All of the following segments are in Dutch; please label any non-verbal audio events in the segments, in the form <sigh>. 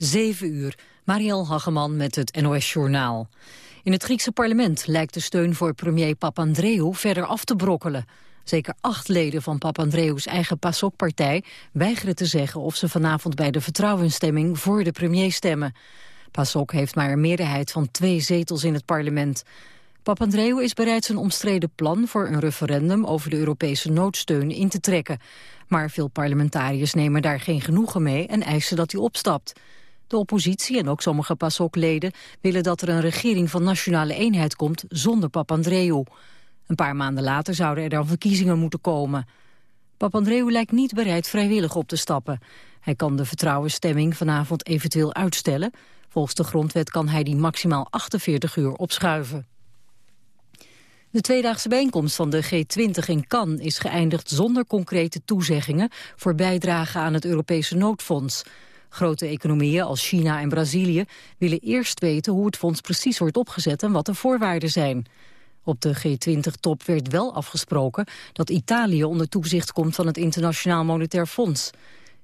7 uur, Marielle Hageman met het NOS Journaal. In het Griekse parlement lijkt de steun voor premier Papandreou verder af te brokkelen. Zeker acht leden van Papandreou's eigen PASOK-partij weigeren te zeggen of ze vanavond bij de vertrouwensstemming voor de premier stemmen. PASOK heeft maar een meerderheid van twee zetels in het parlement. Papandreou is bereid zijn omstreden plan voor een referendum over de Europese noodsteun in te trekken. Maar veel parlementariërs nemen daar geen genoegen mee en eisen dat hij opstapt. De oppositie en ook sommige PASOK-leden willen dat er een regering van nationale eenheid komt zonder Papandreou. Een paar maanden later zouden er dan verkiezingen moeten komen. Papandreou lijkt niet bereid vrijwillig op te stappen. Hij kan de vertrouwensstemming vanavond eventueel uitstellen. Volgens de grondwet kan hij die maximaal 48 uur opschuiven. De tweedaagse bijeenkomst van de G20 in Cannes is geëindigd zonder concrete toezeggingen voor bijdrage aan het Europese noodfonds. Grote economieën als China en Brazilië willen eerst weten hoe het fonds precies wordt opgezet en wat de voorwaarden zijn. Op de G20-top werd wel afgesproken dat Italië onder toezicht komt van het Internationaal Monetair Fonds.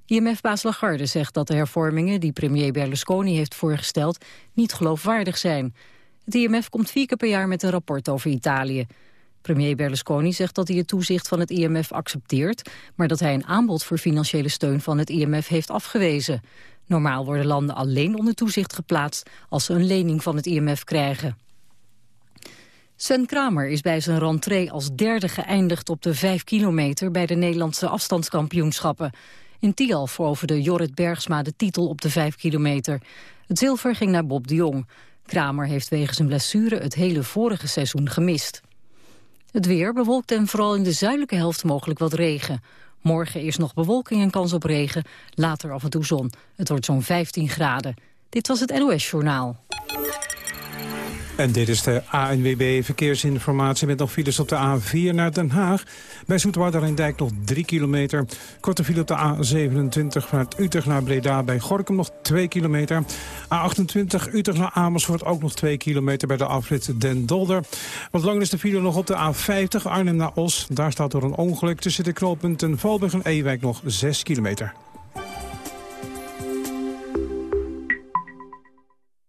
IMF-baas Lagarde zegt dat de hervormingen die premier Berlusconi heeft voorgesteld niet geloofwaardig zijn. Het IMF komt vier keer per jaar met een rapport over Italië. Premier Berlusconi zegt dat hij het toezicht van het IMF accepteert... maar dat hij een aanbod voor financiële steun van het IMF heeft afgewezen. Normaal worden landen alleen onder toezicht geplaatst... als ze een lening van het IMF krijgen. Sven Kramer is bij zijn rentree als derde geëindigd op de vijf kilometer... bij de Nederlandse afstandskampioenschappen. In Tialf veroverde Jorrit Bergsma de titel op de vijf kilometer. Het zilver ging naar Bob de Jong. Kramer heeft wegens een blessure het hele vorige seizoen gemist. Het weer bewolkt en vooral in de zuidelijke helft mogelijk wat regen. Morgen is nog bewolking en kans op regen, later af en toe zon. Het wordt zo'n 15 graden. Dit was het NOS Journaal. En dit is de ANWB Verkeersinformatie met nog files op de A4 naar Den Haag. Bij Dijk nog 3 kilometer. Korte file op de A27 vanuit Utrecht naar Breda bij Gorkum nog 2 kilometer. A28 Utrecht naar Amersfoort ook nog 2 kilometer bij de afrit Den Dolder. Wat langer is de file nog op de A50 Arnhem naar Os. Daar staat door een ongeluk tussen de knooppunten Valburg en Ewijk nog 6 kilometer.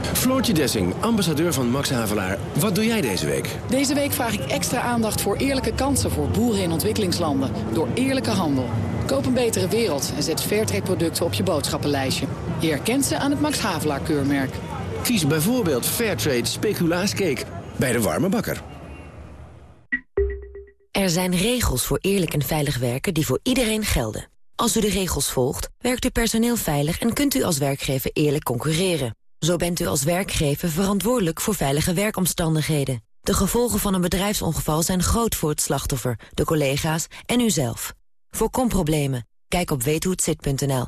Floortje Dessing, ambassadeur van Max Havelaar. Wat doe jij deze week? Deze week vraag ik extra aandacht voor eerlijke kansen voor boeren in ontwikkelingslanden. Door eerlijke handel. Koop een betere wereld en zet Fairtrade producten op je boodschappenlijstje. Je herkent ze aan het Max Havelaar keurmerk. Kies bijvoorbeeld Fairtrade speculaascake bij de warme bakker. Er zijn regels voor eerlijk en veilig werken die voor iedereen gelden. Als u de regels volgt, werkt uw personeel veilig en kunt u als werkgever eerlijk concurreren. Zo bent u als werkgever verantwoordelijk voor veilige werkomstandigheden. De gevolgen van een bedrijfsongeval zijn groot voor het slachtoffer, de collega's en uzelf. Voorkom problemen. Kijk op weethohetzit.nl.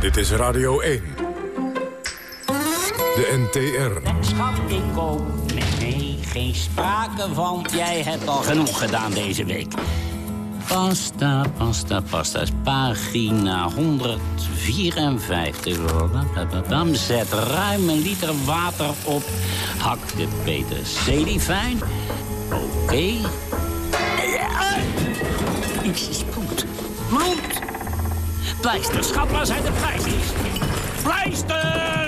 Dit is Radio 1. De NTR. Geen sprake van. Jij hebt al genoeg gedaan deze week. Pasta, pasta, pasta. Pagina 154. Zet ruim een liter water op. Hak de peterselie fijn. Oké. Okay. Iets is. Bloed! Pleisters, schat, waar zijn de pleisters? Pleisters!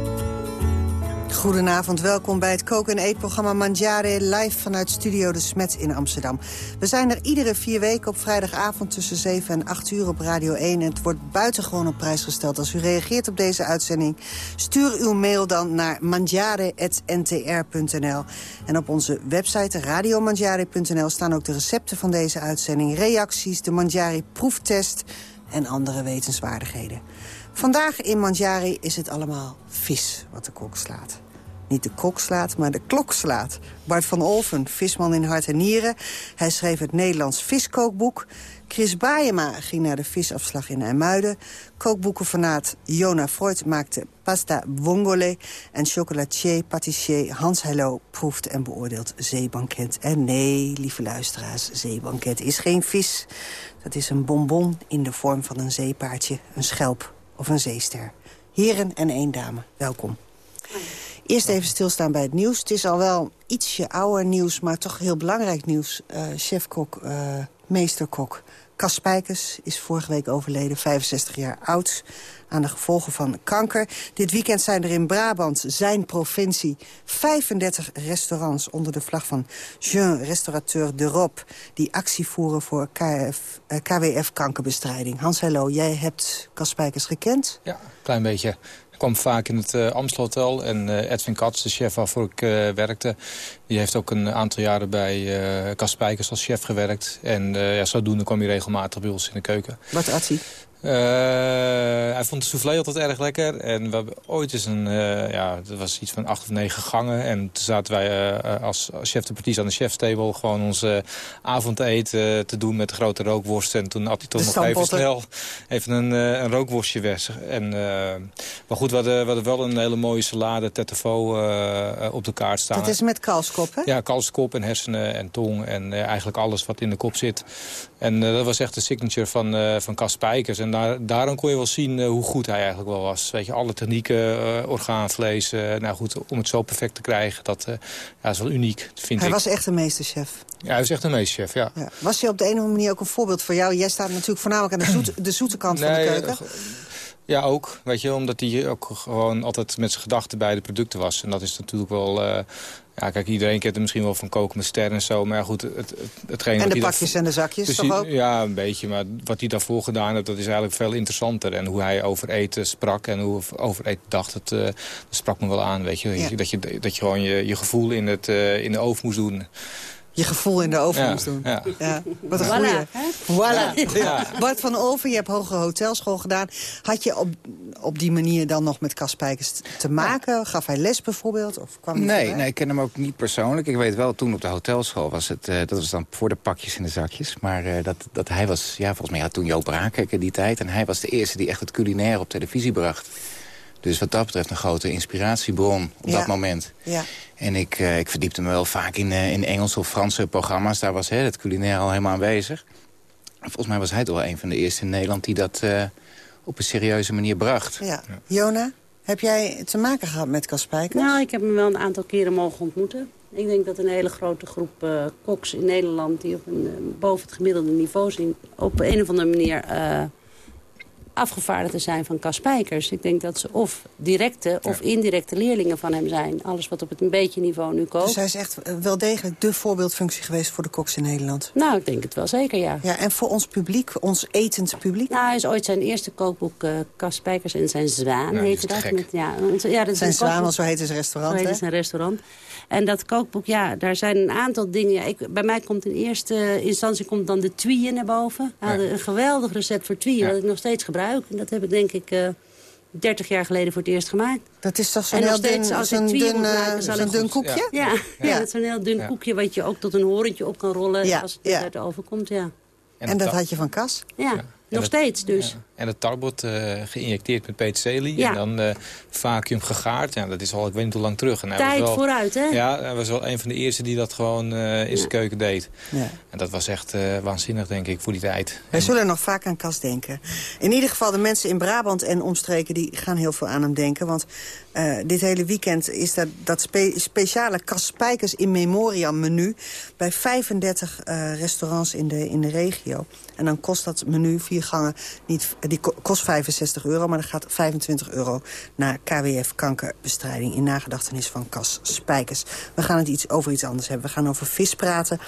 Goedenavond, welkom bij het koken- en eetprogramma Mangiare... live vanuit Studio De Smet in Amsterdam. We zijn er iedere vier weken op vrijdagavond tussen 7 en 8 uur op Radio 1... en het wordt buitengewoon op prijs gesteld. Als u reageert op deze uitzending, stuur uw mail dan naar mangiare.ntr.nl. En op onze website radiomangiare.nl staan ook de recepten van deze uitzending... reacties, de Mangiare proeftest en andere wetenswaardigheden. Vandaag in Manjari is het allemaal vis wat de kok slaat. Niet de kok slaat, maar de klok slaat. Bart van Olven, visman in hart en nieren. Hij schreef het Nederlands viskookboek. Chris Baayema ging naar de visafslag in IJmuiden. Kookboekenfanaat Jona Freud maakte pasta vongole. En chocolatier, patissier Hans Hello proeft en beoordeelt zeebanket. En nee, lieve luisteraars, zeebanket is geen vis. Dat is een bonbon in de vorm van een zeepaardje, een schelp of een zeester. Heren en één dame, welkom. Eerst even stilstaan bij het nieuws. Het is al wel ietsje ouder nieuws, maar toch heel belangrijk nieuws. Uh, chefkok, uh, meesterkok Cas Spijkers is vorige week overleden, 65 jaar oud aan de gevolgen van kanker. Dit weekend zijn er in Brabant, zijn provincie, 35 restaurants onder de vlag van Jean Restaurateur d'Europe... die actie voeren voor KF, eh, KWF-kankerbestrijding. Hans, hallo, jij hebt Cas Spijkers gekend? Ja, een klein beetje kwam vaak in het uh, Amstelhotel. En uh, Edwin Katz, de chef waarvoor ik uh, werkte... die heeft ook een aantal jaren bij Kas Spijkers als chef gewerkt. En ja, zodoende kwam hij regelmatig bij ons in de keuken. Wat at hij? Uh, hij vond de soufflé altijd erg lekker. En we hebben ooit eens een, uh, ja, dat was iets van acht of negen gangen. En toen zaten wij uh, als chef de parties aan de chefstable gewoon onze avondeten te doen met de grote rookworst. En toen had hij toch nog even snel even een, een rookworstje weg. En, maar goed, we hadden, we hadden wel een hele mooie salade tetefaux op de kaart staan. Dat is met kalfskop, hè? Ja, kalfskop en hersenen en tong en eigenlijk alles wat in de kop zit. En dat was echt de signature van, van Cas Spijkers. En daar, daarom kon je wel zien uh, hoe goed hij eigenlijk wel was. Weet je, alle technieken, orgaanvlees, nou goed, om het zo perfect te krijgen, dat ja, is wel uniek, vind hij ik. was echt een meesterchef. Ja, hij was echt een meesterchef, ja. ja. Was hij op de een of andere manier ook een voorbeeld voor jou? Jij staat natuurlijk voornamelijk aan de, zoete, de zoete kant nee, van de keuken. Ja, ook. Weet je, omdat hij ook gewoon altijd met zijn gedachten bij de producten was. En dat is natuurlijk wel... Uh, ja, kijk, iedereen kent hem misschien wel van koken met sterren en zo. Maar goed, het, het, hetgeen En de pakjes en de zakjes dus toch ook? Ja, een beetje. Maar wat hij daarvoor gedaan heeft, dat is eigenlijk veel interessanter. En hoe hij over eten sprak en hoe over eten dacht, dat, uh, dat sprak me wel aan. Weet je? Ja. Dat, je, dat je gewoon je, je gevoel in, het, uh, in de oven moest doen je gevoel in de oven ja, moest doen. Ja. ja. Wat een goeie. Voilà. Ja. Bart van Over, je hebt hogere hotelschool gedaan. Had je op, op die manier dan nog met Kaspijkers te maken? Gaf hij les bijvoorbeeld? Of kwam nee, nee, ik ken hem ook niet persoonlijk. Ik weet wel, toen op de hotelschool was het... Uh, dat was dan voor de pakjes in de zakjes. Maar uh, dat, dat hij was... Ja, volgens mij had toen Joop Raakek in die tijd. En hij was de eerste die echt het culinair op televisie bracht. Dus wat dat betreft een grote inspiratiebron op ja. dat moment. Ja. En ik, uh, ik verdiepte me wel vaak in, uh, in Engelse of Franse programma's. Daar was hè, het culinair al helemaal aanwezig. Volgens mij was hij toch wel een van de eerste in Nederland... die dat uh, op een serieuze manier bracht. Ja. ja. Jona, heb jij te maken gehad met Kaspijkers? Nou, ik heb hem wel een aantal keren mogen ontmoeten. Ik denk dat een hele grote groep uh, koks in Nederland... die op een, uh, boven het gemiddelde niveau zien... op een of andere manier afgevaardigd te zijn van Cas Spijkers. Ik denk dat ze of directe of ja. indirecte leerlingen van hem zijn. Alles wat op het een beetje niveau nu kookt. Dus hij is echt wel degelijk de voorbeeldfunctie geweest voor de koks in Nederland? Nou, ik denk het wel zeker, ja. ja en voor ons publiek, ons etend publiek? Nou, hij is ooit zijn eerste kookboek uh, Cas Spijkers en zijn zwaan, ja, heette dat. Met, ja, ja, dat zijn zwaan, want zo heet zijn restaurant, Zo heet zijn restaurant. En dat kookboek, ja, daar zijn een aantal dingen. Ja, ik, bij mij komt in eerste instantie komt dan de twieën naar boven. Had een geweldig recept voor twieën, dat ik nog steeds gebruik. En dat heb ik denk ik uh, 30 jaar geleden voor het eerst gemaakt. Dat is toch zo'n heel dun, zo dun, dun, maken, zo dun koekje? Ja, ja, ja. ja. dat is zo'n heel dun koekje wat je ook tot een horentje op kan rollen als het uit de oven komt. Ja. En, en dat had je van Kas? Ja. Nog steeds dus. En het tarbot uh, geïnjecteerd met peterselie. Ja. En dan uh, vacuüm gegaard. Ja, dat is al, ik weet niet hoe lang terug. En hij Tijd was wel, vooruit, hè? Ja, hij was wel een van de eerste die dat gewoon uh, in ja. zijn keuken deed. Ja. En dat was echt waanzinnig, denk ik, voor die tijd. Wij zullen nog vaak aan Kas denken. In ieder geval, de mensen in Brabant en omstreken... die gaan heel veel aan hem denken. Want dit hele weekend is dat, dat spe speciale Kas Spijkers in memoriam menu... bij 35 restaurants in de, in de regio. En dan kost dat menu, vier gangen, niet, die kost 65 euro... maar er gaat 25 euro naar KWF kankerbestrijding... in nagedachtenis van Cas Spijkers. We gaan het iets over iets anders hebben. We gaan over vis praten.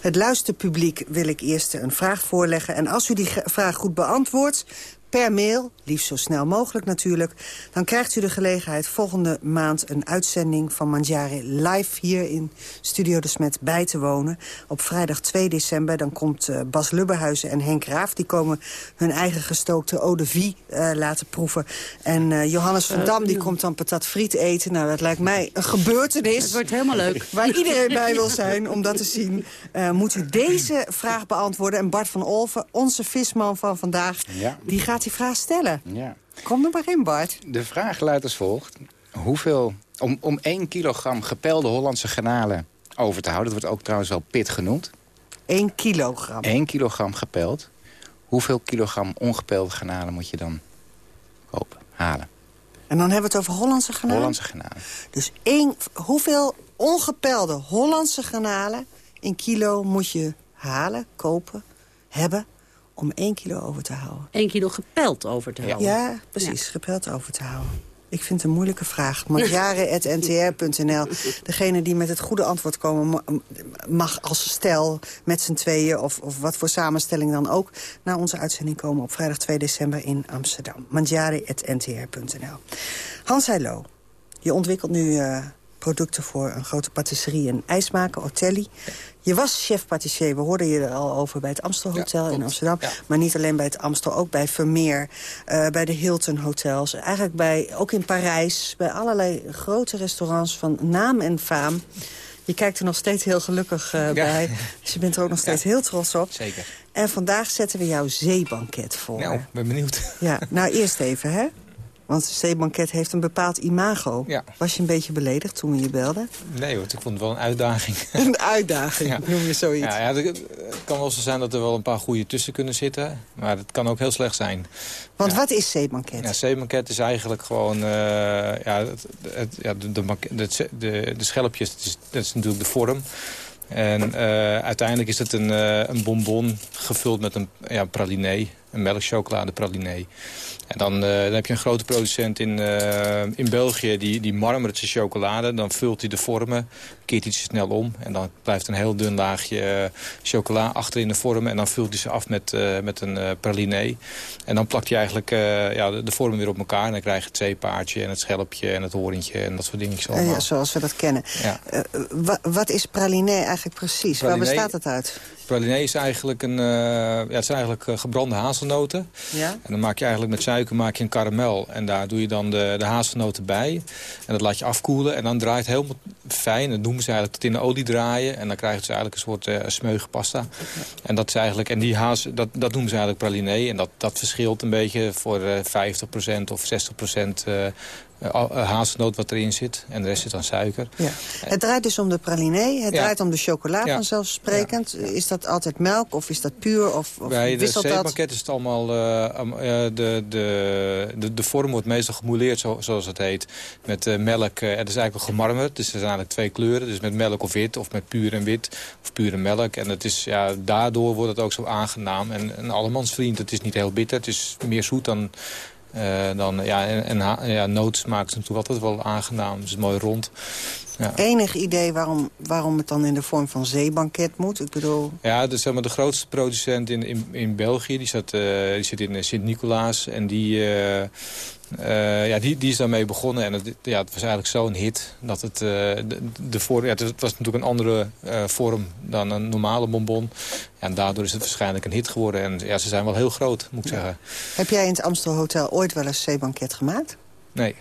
Het luisterpubliek wil ik eerst een vraag voorleggen. En als u die vraag goed beantwoordt... per mail, liefst zo snel mogelijk natuurlijk. Dan krijgt u de gelegenheid volgende maand een uitzending van Mangiare live hier in Studio de Smet bij te wonen. Op vrijdag 2 december dan komt uh, Bas Lubberhuizen en Henk Raaf. Die komen hun eigen gestookte eau de vie uh, laten proeven. En uh, Johannes van Dam die komt dan patat friet eten. Nou, dat lijkt mij een gebeurtenis. Het wordt helemaal leuk. Waar iedereen bij wil zijn om dat te zien. moet u deze vraag beantwoorden. En Bart van Olven, onze visman van vandaag, ja. die gaat die vraag stellen. Ja. Kom er maar in, Bart. De vraag luidt als volgt. Hoeveel, om, om 1 kilogram gepelde Hollandse granalen over te houden... dat wordt ook trouwens wel pit genoemd. 1 kilogram? 1 kilogram gepeld. Hoeveel kilogram ongepelde granalen moet je dan kopen, halen? En dan hebben we het over Hollandse granalen? Hollandse granalen. Dus één, hoeveel ongepelde Hollandse granalen in kilo moet je halen, kopen, hebben om 1 kilo over te houden. 1 kilo gepeld over te houden? Ja, precies, ja. gepeld over te houden. Ik vind het een moeilijke vraag. Marjare.ntr.nl. <laughs> Degene die met het goede antwoord komen mag als stel met z'n tweeën... Of, of wat voor samenstelling dan ook... naar onze uitzending komen op vrijdag 2 december in Amsterdam. Manjare.ntr.nl. Hans Heilo, je ontwikkelt nu... Uh, producten voor een grote patisserie en ijsmaker, Otelli. Je was chef-patissier, we hoorden je er al over bij het Amstel Hotel ja, in Amsterdam. Ja. Maar niet alleen bij het Amstel, ook bij Vermeer, uh, bij de Hilton Hotels. Eigenlijk bij, ook in Parijs, bij allerlei grote restaurants van naam en faam. Je kijkt er nog steeds heel gelukkig uh, ja. bij. Dus je bent er ook nog steeds heel trots op. Zeker. En vandaag zetten we jouw zeebanket voor. Nou, ben benieuwd. Ja, nou eerst even, hè. Want zeebanket heeft een bepaald imago. Ja. Was je een beetje beledigd toen we je belden? Nee hoor, ik vond het wel een uitdaging. <laughs> Een uitdaging, ja. noem je zoiets. Ja, ja, het kan wel zo zijn dat er wel een paar goede tussen kunnen zitten. Maar het kan ook heel slecht zijn. Want wat is zeebanket? Ja, zeebanket is eigenlijk gewoon... Uh, ja, het, het, ja, de, de, de, de, de schelpjes, dat is, dat is natuurlijk de vorm. En uh, uiteindelijk is het een, uh, een bonbon gevuld met een ja, praliné. Een melkchocolade praliné. En dan, uh, dan heb je een grote producent in, uh, in België, die, die marmert zijn chocolade. Dan vult hij de vormen, keert ze snel om. En dan blijft een heel dun laagje uh, chocola achter in de vormen. En dan vult hij ze af met, met een praliné. En dan plakt hij eigenlijk ja, de, de, vormen weer op elkaar. En dan krijg je het zeepaardje en het schelpje en het horentje en dat soort dingetjes allemaal. Ja, zoals we dat kennen. Ja. wat is praliné eigenlijk precies? Praliné, Waar bestaat het uit? Praliné is eigenlijk, een, ja, het zijn eigenlijk gebrande hazelnoten. Ja? En dan maak je eigenlijk met suiker maak je een karamel. En daar doe je dan de, de hazelnoten bij. En dat laat je afkoelen. En dan draait het helemaal fijn. Dat noemen ze eigenlijk tot in de olie draaien. En dan krijg je dus eigenlijk een soort uh, smeuige pasta. En dat is eigenlijk, en die haas, dat, dat noemen ze eigenlijk praliné. En dat, dat verschilt een beetje voor uh, 50% of 60% uh, uh, hazelnoot wat erin zit. En de rest is dan suiker. Ja. Het draait dus om de praliné. Het ja. draait om de chocola ja. vanzelfsprekend. Is dat altijd melk of is dat puur? Of, of Bij de zeepakket is het allemaal... Uh, de, de, de, de vorm wordt meestal gemouleerd, zo, zoals het heet. Met uh, melk. Uh, het is eigenlijk gemarmerd. Dus er zijn eigenlijk twee kleuren. Dus met melk of wit. Of met puur en wit. Of pure melk. En het is, ja, daardoor wordt het ook zo aangenaam. En een allemansvriend. Het is niet heel bitter. Het is meer zoet dan... Uh, dan, ja, en, en ja, noot smaakt natuurlijk altijd wel aangenaam. Het is mooi rond. Ja. Enig idee waarom, waarom het dan in de vorm van zeebanket moet? Ik bedoel... Ja, dus, zeg maar, de grootste producent in, in, in België, die, zat, uh, die zit in Sint-Nicolaas. En die, uh, uh, ja, die, die is daarmee begonnen. En het, ja, het was eigenlijk zo'n hit dat het, de, de voor, ja, het was natuurlijk een andere vorm dan een normale bonbon. Ja, en daardoor is het waarschijnlijk een hit geworden. En ja, ze zijn wel heel groot, moet ik ja. zeggen. Heb jij in het Amstel Hotel ooit wel eens zeebanket gemaakt? Nee.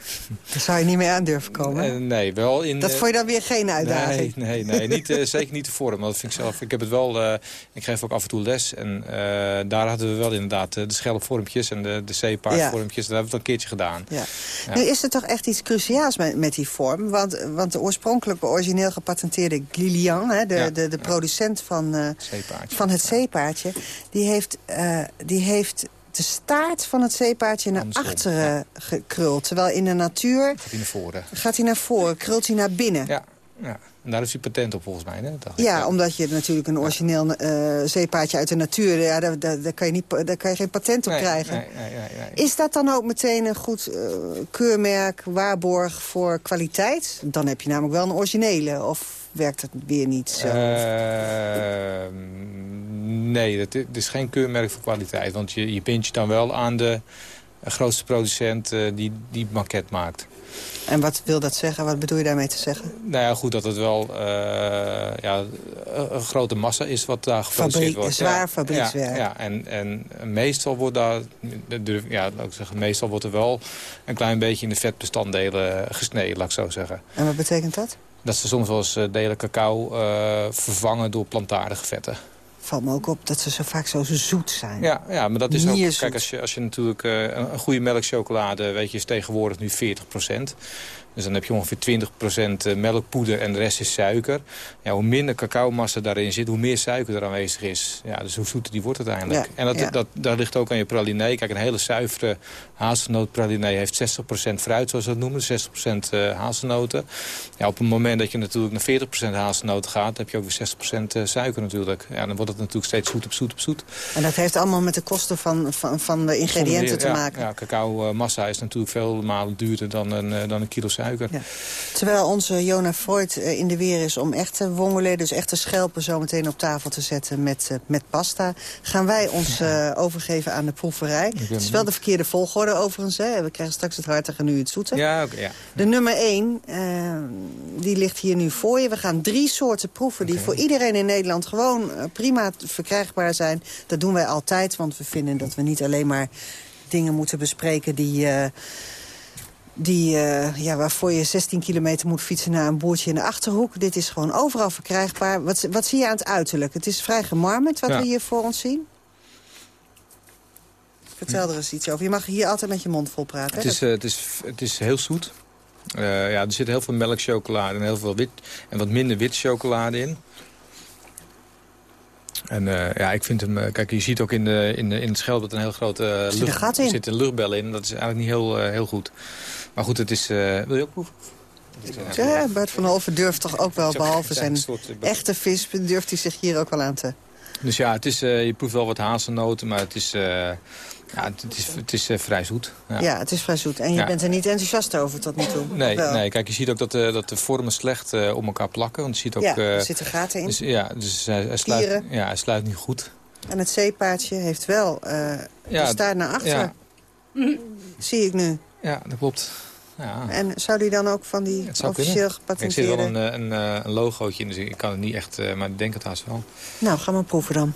Daar zou je niet mee aan durven komen? Uh, nee, wel in... Dat vond je dan weer geen uitdaging? Nee, nee, nee niet, uh, zeker niet de vorm. Want dat vind ik zelf... Ik heb het wel... Ik geef ook af en toe les. En daar hadden we wel inderdaad de schelpvormpjes en de, de zeepaardvormpjes. Ja. Dat hebben we het een keertje gedaan. Ja. Ja. Nu is er toch echt iets cruciaals met, met die vorm. Want, want de oorspronkelijke, origineel gepatenteerde Glilian... Hè, de, de, de producent van, van het zeepaardje... die heeft, die heeft de staart van het zeepaardje naar Andersom, achteren ja. gekruld. Terwijl in de natuur... Gaat hij naar voren. Gaat hij naar voren, krult hij naar binnen. Ja, ja. En daar is hij patent op volgens mij. Hè? Ja, ik. omdat je natuurlijk een origineel uh, zeepaardje uit de natuur... Ja, daar, daar, daar, kan je niet, daar kan je geen patent op nee, krijgen. Nee, nee, nee, Is dat dan ook meteen een goed uh, keurmerk, waarborg voor kwaliteit? Dan heb je namelijk wel een originele. Of werkt het weer niet zo? Uh, nee, het, het is geen keurmerk voor kwaliteit. Want je, je bindt je dan wel aan de grootste producent uh, die die maquette maakt. En wat wil dat zeggen? Wat bedoel je daarmee te zeggen? Nou ja, goed, dat het wel uh, ja, een grote massa is wat daar geproduceerd Fabrie wordt. Zwaar ja, fabriekswerk. Ja, ja, en, en meestal wordt daar, ja, laat ik zeggen, meestal wordt er wel een klein beetje in de vetbestanddelen gesneden, laat ik zo zeggen. En wat betekent dat? Dat ze soms wel eens eh, delen cacao uh, vervangen door plantaardige vetten. Valt me ook op dat ze zo vaak zo zoet zijn. Ja, ja maar dat is ook... Kijk, als je, als je natuurlijk uh, een goede melkchocolade... weet je, is tegenwoordig nu 40 Dus dan heb je ongeveer 20% melkpoeder en de rest is suiker. Ja, hoe minder cacaomassa daarin zit, hoe meer suiker er aanwezig is. Ja, dus hoe zoeter die wordt uiteindelijk. Ja, en dat, ja. dat, dat ligt ook aan je pralinee. Kijk, een hele zuivere hazelnootpralinee heeft 60% fruit, zoals we dat noemen. 60% uh, hazelnoten. Ja, op het moment dat je natuurlijk naar 40% hazelnoten gaat... heb je ook weer 60% suiker natuurlijk. Ja, dan wordt het natuurlijk steeds zoet op zoet op zoet. En dat heeft allemaal met de kosten van, van, van de ingrediënten Zonder- te maken. Ja, cacao massa is natuurlijk veel malen duurder dan een, eh, dan een kilo suiker. Ja. Terwijl onze Jona Freud eh, in de weer is om echte wongelen, dus echte schelpen zo meteen op tafel te zetten met, eh, met pasta, gaan wij ons eh, overgeven aan de proeverij. Het is wel de verkeerde volgorde overigens. Hè. We krijgen straks het hartige en nu het zoete. Ja, oké, ja. De nummer 1, die ligt hier nu voor je. We gaan drie soorten proeven die voor iedereen in Nederland gewoon prima verkrijgbaar zijn. Dat doen wij altijd, want we vinden dat we niet alleen maar dingen moeten bespreken die... die, eh, ja, waarvoor je 16 kilometer moet fietsen naar een boertje in de Achterhoek. Dit is gewoon overal verkrijgbaar. Wat, wat zie je aan het uiterlijk? Het is vrij gemarmerd wat Ja. we hier voor ons zien. Vertel er eens iets over. Je mag hier altijd met je mond vol praten. Het is, eh, het, is, het is heel zoet. Eh, ja, er zit heel veel melkchocolade en heel veel wit en wat minder wit chocolade in. En eh, ja, ik vind hem... eh, kijk, je ziet ook in, de, in, de, in het schelp dat een heel grote uh, zit een gat in. er zit een luchtbel in. Dat is eigenlijk niet heel, eh, heel goed. Maar goed, het is... eh, wil je ook proeven? Ja, Bert van Olven durft toch ook wel, behalve zijn eh, echte vis... durft hij zich hier ook wel aan te... Dus ja, het is, eh, je proeft wel wat hazelnoten, maar het is, eh, ja, het, het is, het is eh, vrij zoet. Ja. het is vrij zoet. En je Ja. bent er niet enthousiast over tot nu toe? Nee, nee, kijk, je ziet ook dat, de dat de vormen slecht op elkaar plakken. Want je ziet ook... ja, er zitten gaten in. dus, ja, dus hij, hij sluit, Kieren. ja, hij sluit niet goed. En het zeepaardje heeft wel Ja, de staart naar achter. Ja, Zie ik nu. ja dat klopt. Ja. En zou die dan ook van die Het zou officieel kunnen. Ik zit wel gepatenteerde... een, eh, een, eh, een logootje in, dus ik kan het niet echt... eh, maar ik denk het haast wel. Nou, ga maar proeven dan.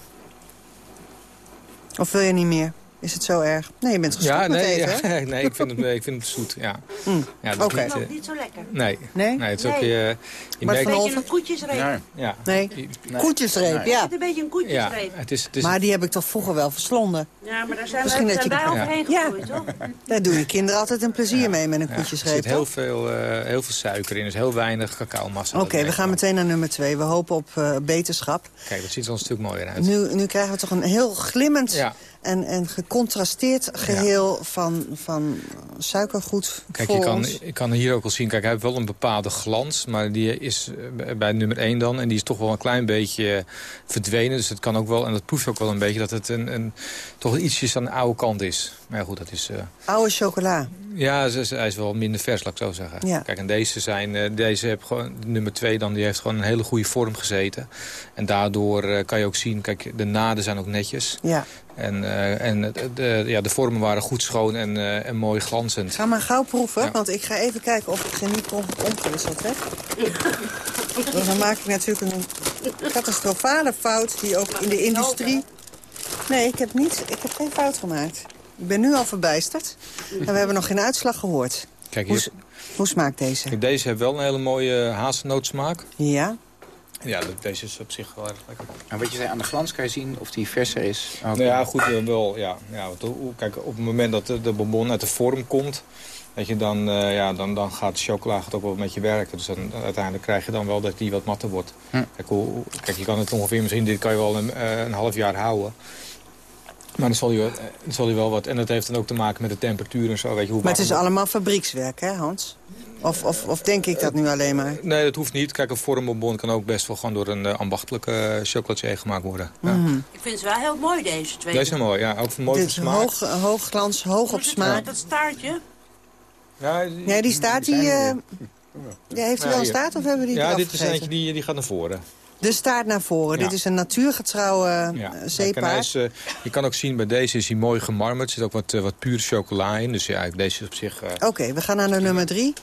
Of wil je niet meer? Is het zo erg? Nee, je bent gestopt Ja, met nee, eten, ja, <laughs> nee ik, vind het, <laughs> ik vind het zoet, ja. Mm, ja dat is oké. niet, eh, Niet zo lekker. nee. Nee? nee, het is ook... Nee. je je Maar merkt- van Een beetje een koetjesreep. ja. Nee, Je- koetjesreep, Het ja. is een beetje een ja, koetjesreep. het is... Het is Maar die heb ik toch vroeger wel verslonden. Ja, maar daar zijn, Misschien wij, dat zijn je- wij Ja. overheen Ja. gegroeid, toch? <laughs> Daar doen je kinderen altijd een plezier mee met een ja, er koetjesreep, zit heel veel, eh, heel veel suiker in, dus heel weinig cacaomassa. Oké, we gaan meteen naar nummer twee. We hopen op eh, beterschap. Kijk, dat ziet er een stuk mooier uit. Nu, nu krijgen we toch een heel glimmend Ja. En, en gecontrasteerd geheel van, van suikergoed Kijk, je kan, ons. je kan hier ook al zien, kijk, hij heeft wel een bepaalde glans, maar die is eh, bij nummer 1 dan. En die is toch wel een klein beetje eh, verdwenen. Dus het kan ook wel, en dat proef je ook wel een beetje, dat het een, een, toch ietsjes aan de oude kant is. Maar ja, goed, dat is... eh, Oude chocola. ja, hij is wel minder vers, laat ik zo zeggen. Ja. Kijk, en deze zijn, eh, deze heb gewoon, nummer 2 dan, die heeft gewoon een hele goede vorm gezeten. En daardoor eh, kan je ook zien, kijk, de naden zijn ook netjes. Ja. En, eh, en de, de, ja, de vormen waren goed schoon en, eh, en mooi glanzend. Ga maar gauw proeven, Ja. want ik ga even kijken of ik ze niet omgewisseld heb. Want dan maak ik natuurlijk een catastrofale fout die ook in de industrie... Nee, ik heb, niet, ik heb geen fout gemaakt. Ik ben nu al verbijsterd. En we hebben nog geen uitslag gehoord. Kijk, Hoe, hier, hoe smaakt deze? Kijk, deze heeft wel een hele mooie hazelnootsmaak. Ja? Ja, dat- deze is op zich wel erg lekker. En wat je zei, aan de glans kan je zien of die verser is. Nou ja, goed, eh, wel. Ja, ja, want hoe- kijk, op het moment dat de, de bonbon uit de vorm komt... Weet je, dan, eh, ja, dan, dan gaat de chocola gaat ook wel met je werken. Dus dan, uiteindelijk krijg je dan wel dat die wat matter wordt. Hm. Kijk, hoe, hoe- kijk, je kan het ongeveer, misschien dit kan je wel een, eh, een half jaar houden. Maar dan zal, hij, wel- eh, dan zal hij wel wat... En dat heeft dan ook te maken met de temperatuur en zo. Weet je, hoe Maar het is allemaal fabriekswerk, hè Hans? Of, of, of denk ik dat nu alleen maar? Nee, dat hoeft niet. Kijk, een vormbonbon kan ook best wel gewoon door een eh, ambachtelijke uh, chocolatier gemaakt worden. Ja. Mhm. Ik vind ze wel heel mooi, deze twee. Deze zijn mooi, ja. Ook mooi Dit smaak. hoog, hoog glans, hoog op smaak. dat staartje? Ja, Ja, die staat die... eh ja, heeft hij Ja, wel een staart of hebben we die Ja, dit is eentje die, die gaat naar voren. De staart naar voren. Ja. Dit is een natuurgetrouwe Ja. eh, zeepaard. is, eh, je kan ook zien, bij deze is hij mooi gemarmerd. Er zit ook wat, eh, wat pure chocola in. Dus ja, deze is op zich... eh, Oké, we gaan naar de nummer drie.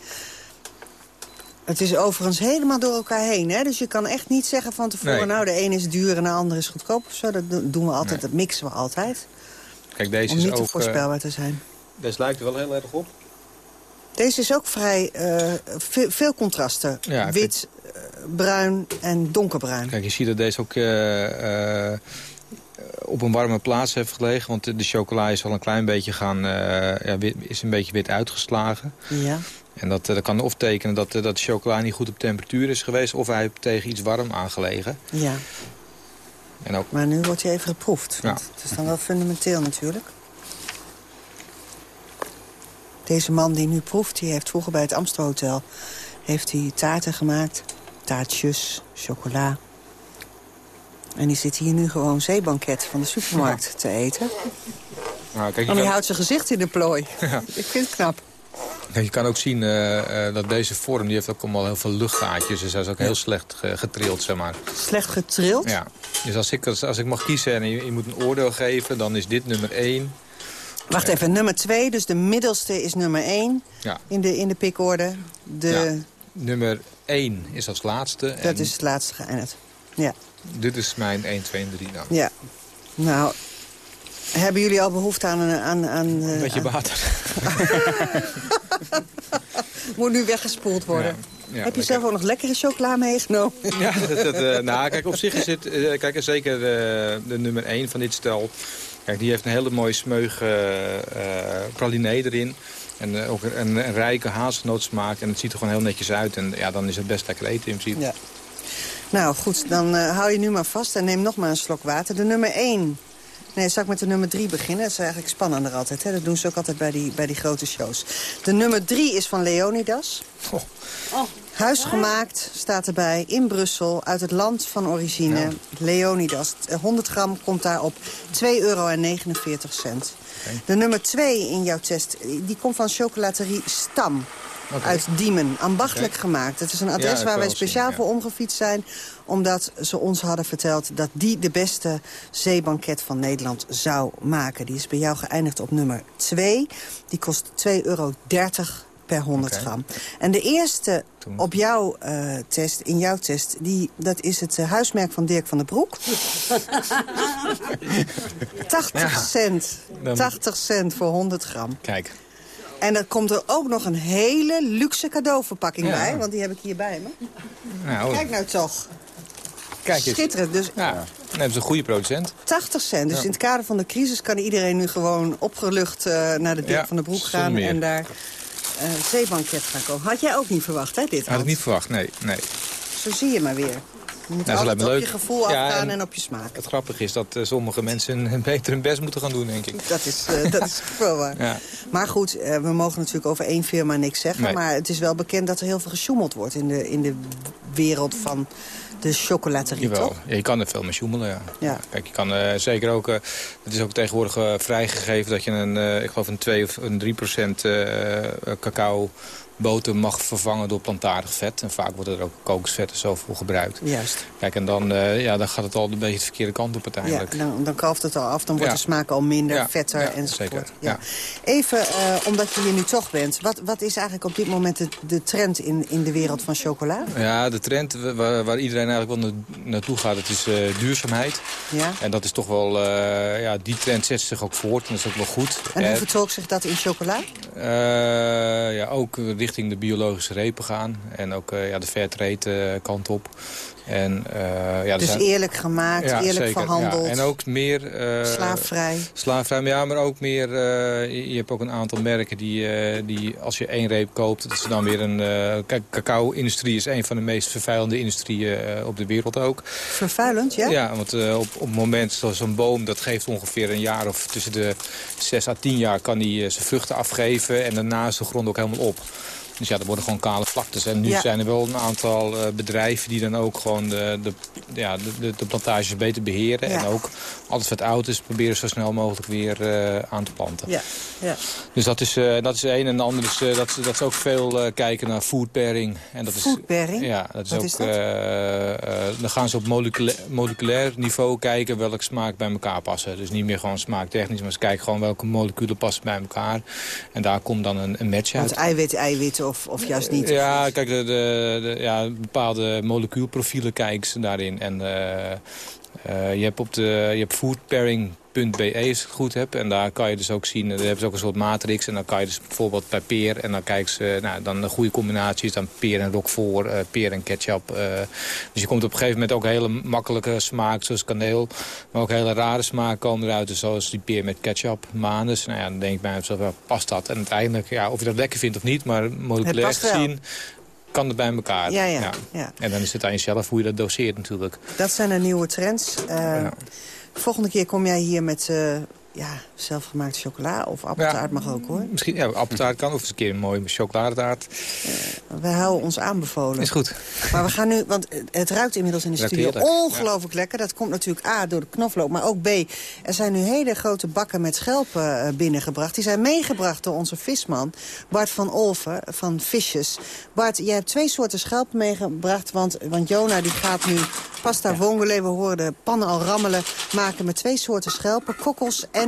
Het is overigens helemaal door elkaar heen. Hè? Dus je kan echt niet zeggen van tevoren... Nee. nou, de een is duur en de ander is goedkoop of zo. Dat do- doen we altijd, Nee. dat mixen we altijd. Kijk, deze om is niet te ook... eh, voorspelbaar te zijn. deze lijkt er wel heel erg op. Deze is ook vrij... eh, veel, veel contrasten. Ja. Wit, eh, bruin en donkerbruin. Kijk, je ziet dat deze ook eh, op een warme plaats heeft gelegen. Want de, de chocola is al een klein beetje gaan, ja, wit- is een beetje wit uitgeslagen. Ja. En dat, dat kan of tekenen dat, dat de chocola niet goed op temperatuur is geweest... of hij heeft tegen iets warm aangelegen. ja. En ook, Maar nu wordt hij even geproefd. Ja. Het is dan wel fundamenteel natuurlijk. Deze man die nu proeft, die heeft vroeger bij het Amstelhotel... heeft hij taarten gemaakt. Taartjes, chocola. En die zit hier nu gewoon zeebanket van de supermarkt te eten. nou, kijk, je, En die kan, houdt zijn gezicht in de plooi. <laughs> Ja. Ik vind het knap. kijk, je kan ook zien eh, eh, dat deze vorm... die heeft ook allemaal heel veel luchtgaatjes. Dus hij is ook heel slecht ge- getrild, zeg maar. Slecht getrild. Ja. Dus als ik, als, als ik mag kiezen en je, je moet een oordeel geven... dan is dit nummer 1. Wacht even, nummer twee, dus de middelste is nummer één Ja. in de, in de pikorde. De, Ja. Nummer 1 is als laatste. Dat en is het laatste geëindigd. Ja. Dit is mijn 1, 2 en 3 dan. Ja. Nou, hebben jullie al behoefte aan... een- aan, aan Een eh, beetje aan- water. <laughs> Moet nu weggespoeld worden. Ja, Heb je zelf ook nog lekkere chocola meegenomen? Ja, dat, dat, eh, nou, kijk, op zich is het... eh, kijk, zeker eh, de nummer 1 van dit stel... Kijk, die heeft een hele mooie smeug eh eh, praline erin. En eh, ook een, een, rijke hazelnootsmaak. En het ziet er gewoon heel netjes uit. En ja, dan is het best lekker eten in principe. Ja. Nou goed, dan eh, hou je nu maar vast en neem nog maar een slok water. De nummer 1. Nee, zal ik met de nummer 3 beginnen? Dat is eigenlijk spannender altijd. Hè? Dat doen ze ook altijd bij die, bij die grote shows. De nummer 3 is van Leonidas. Oh. Huisgemaakt staat erbij in Brussel, uit het land van origine. Leonidas. Eh, 100 gram komt daar op 2,49 euro. De nummer 2 in jouw test, die komt van chocolaterie Stam. Uit Diemen, ambachtelijk gemaakt. Het is een adres waar wij zien, speciaal ja. voor omgefietst zijn. Omdat ze ons hadden verteld dat die de beste zeebanket van Nederland zou maken. Die is bij jou geëindigd op nummer 2. Die kost 2,30 euro per 100 Oké. gram. En de eerste Toen. op jouw eh, test, in jouw test, die, dat is het eh, huismerk van Dirk van der Broek. <laughs> 80 Ja. cent. Dan- 80 cent voor 100 gram. Kijk. En er komt er ook nog een hele luxe cadeauverpakking Ja. bij. Want die heb ik hier bij me. Nou, Kijk nou toch. kijk eens. Schitterend. Dus Ja, dan hebben ze een goede producent. 80 cent. Dus Ja. in het kader van de crisis kan iedereen nu gewoon opgelucht eh, naar de Dirk Ja, van der Broek gaan. En daar eh zeebanket gaan kopen. Had jij ook niet verwacht, hè, dit? Had ik niet verwacht, nee. nee. Zo zie je maar weer. Je moet Nou, altijd op lijkt je leuk. gevoel Ja, afgaan en- en op je smaak. Het grappige is dat eh, sommige mensen een beter hun best moeten gaan doen, denk ik. Dat is, eh, dat is <laughs> wel waar. Ja. Maar goed, we mogen natuurlijk over één firma niks zeggen. Nee. Maar het is wel bekend dat er heel veel gesjoemeld wordt... in de, in de wereld van de chocolaterie, Jawel, toch? ja, je kan er veel mee sjoemelen, ja. Ja. Kijk, je kan eh, zeker ook... eh, het is ook tegenwoordig eh, vrijgegeven dat je een, ik geloof een 2 of een 3 procent cacao boter mag vervangen door plantaardig vet. En vaak wordt er ook kokosvet en zo voor gebruikt. Juist. Kijk, en dan, eh, ja, dan gaat het al een beetje de verkeerde kant op Ja, uiteindelijk. dan, dan kalft het al af, dan wordt Ja. de smaak al minder, Ja, vetter ja, enzovoort. zeker, Ja. ja. Even, eh, omdat je hier nu toch bent. Wat, wat is eigenlijk op dit moment de, de trend in, in de wereld van chocola? Ja, de trend waar, waar iedereen eigenlijk wel na- naartoe gaat, het is eh, duurzaamheid. Ja? En dat is toch wel, ja, die trend zet zich ook voort en dat is ook wel goed. En hoe vertolkt zich dat in chocola? Ja, ook richting de biologische repen gaan. En ook eh, ja, de fairtrade eh, kant op. En, eh, ja, Dus zijn- eerlijk gemaakt, Ja, eerlijk zeker, verhandeld, Ja. En ook meer... slaafvrij. Slaafvrij, maar ja, maar ook meer... je, hebt ook een aantal merken die, die als je één reep koopt... dat ze dan weer een... kijk, cacao-industrie is een van de meest vervuilende industrieën op de wereld ook. Vervuilend, ja? Ja, want op, op het moment zoals een boom... dat geeft ongeveer een jaar of tussen de 6 à 10 jaar... kan die zijn vruchten afgeven en daarna is de grond ook helemaal op. Dus ja, er worden gewoon kale vlaktes. En nu Ja. zijn er wel een aantal eh, bedrijven die dan ook gewoon de, de, ja, de, de, de plantages beter beheren. Ja. En ook alles wat oud is, proberen zo snel mogelijk weer eh, aan te planten. Ja, ja. Dus dat is, eh dat is één. En de andere is eh, dat, ze- dat ze ook veel kijken naar food pairing. En dat Food pairing? Ja, dat is Wat ook, is dat? dan gaan ze op molecula- moleculair niveau kijken welke smaak bij elkaar passen. Dus niet meer gewoon smaaktechnisch, maar ze kijken gewoon welke moleculen passen bij elkaar. En daar komt dan een, een match uit. Want eiwit, eiwitten of, of juist niet. Ja, kijk, de, de, de- ja, bepaalde molecuulprofielen kijken ze daarin. En eh, je hebt op de je hebt foodpairing.be als ik het goed heb. En daar kan je dus ook zien, daar hebben ze ook een soort matrix. En dan kan je dus bijvoorbeeld bij peer. En dan kijken ze, nou, dan een goede combinatie is dan peer en roquefort, eh peer en ketchup. eh. dus je komt op een gegeven moment ook hele makkelijke smaak, zoals kaneel. Maar ook hele rare smaak komen eruit. Dus zoals die peer met ketchup, manus. Nou ja, dan denk ik bij mezelf, past dat? En uiteindelijk, ja, of je dat lekker vindt of niet, maar moleculair gezien kan het bij elkaar. Ja, ja, ja. En dan is het aan jezelf hoe je dat doseert natuurlijk. Dat zijn de nieuwe trends. Eh, Volgende keer kom jij hier met eh, ja, zelfgemaakte chocola of appeltaart mag ook hoor. Misschien, ja, appeltaart kan. Of eens een keer een mooie chocoladetaart. We houden ons aanbevolen. Is goed. Maar we gaan nu, want het ruikt inmiddels in de Ruikt studio heerlijk, ongelooflijk lekker. Dat komt natuurlijk A, door de knoflook, maar ook B. Er zijn nu hele grote bakken met schelpen eh, binnengebracht. Die zijn meegebracht door onze visman, Bart van Olven, van Fishes. Bart, jij hebt twee soorten schelpen meegebracht, want, want Jona die gaat nu pasta vongole, we horen de pannen al rammelen, maken met twee soorten schelpen, kokkels en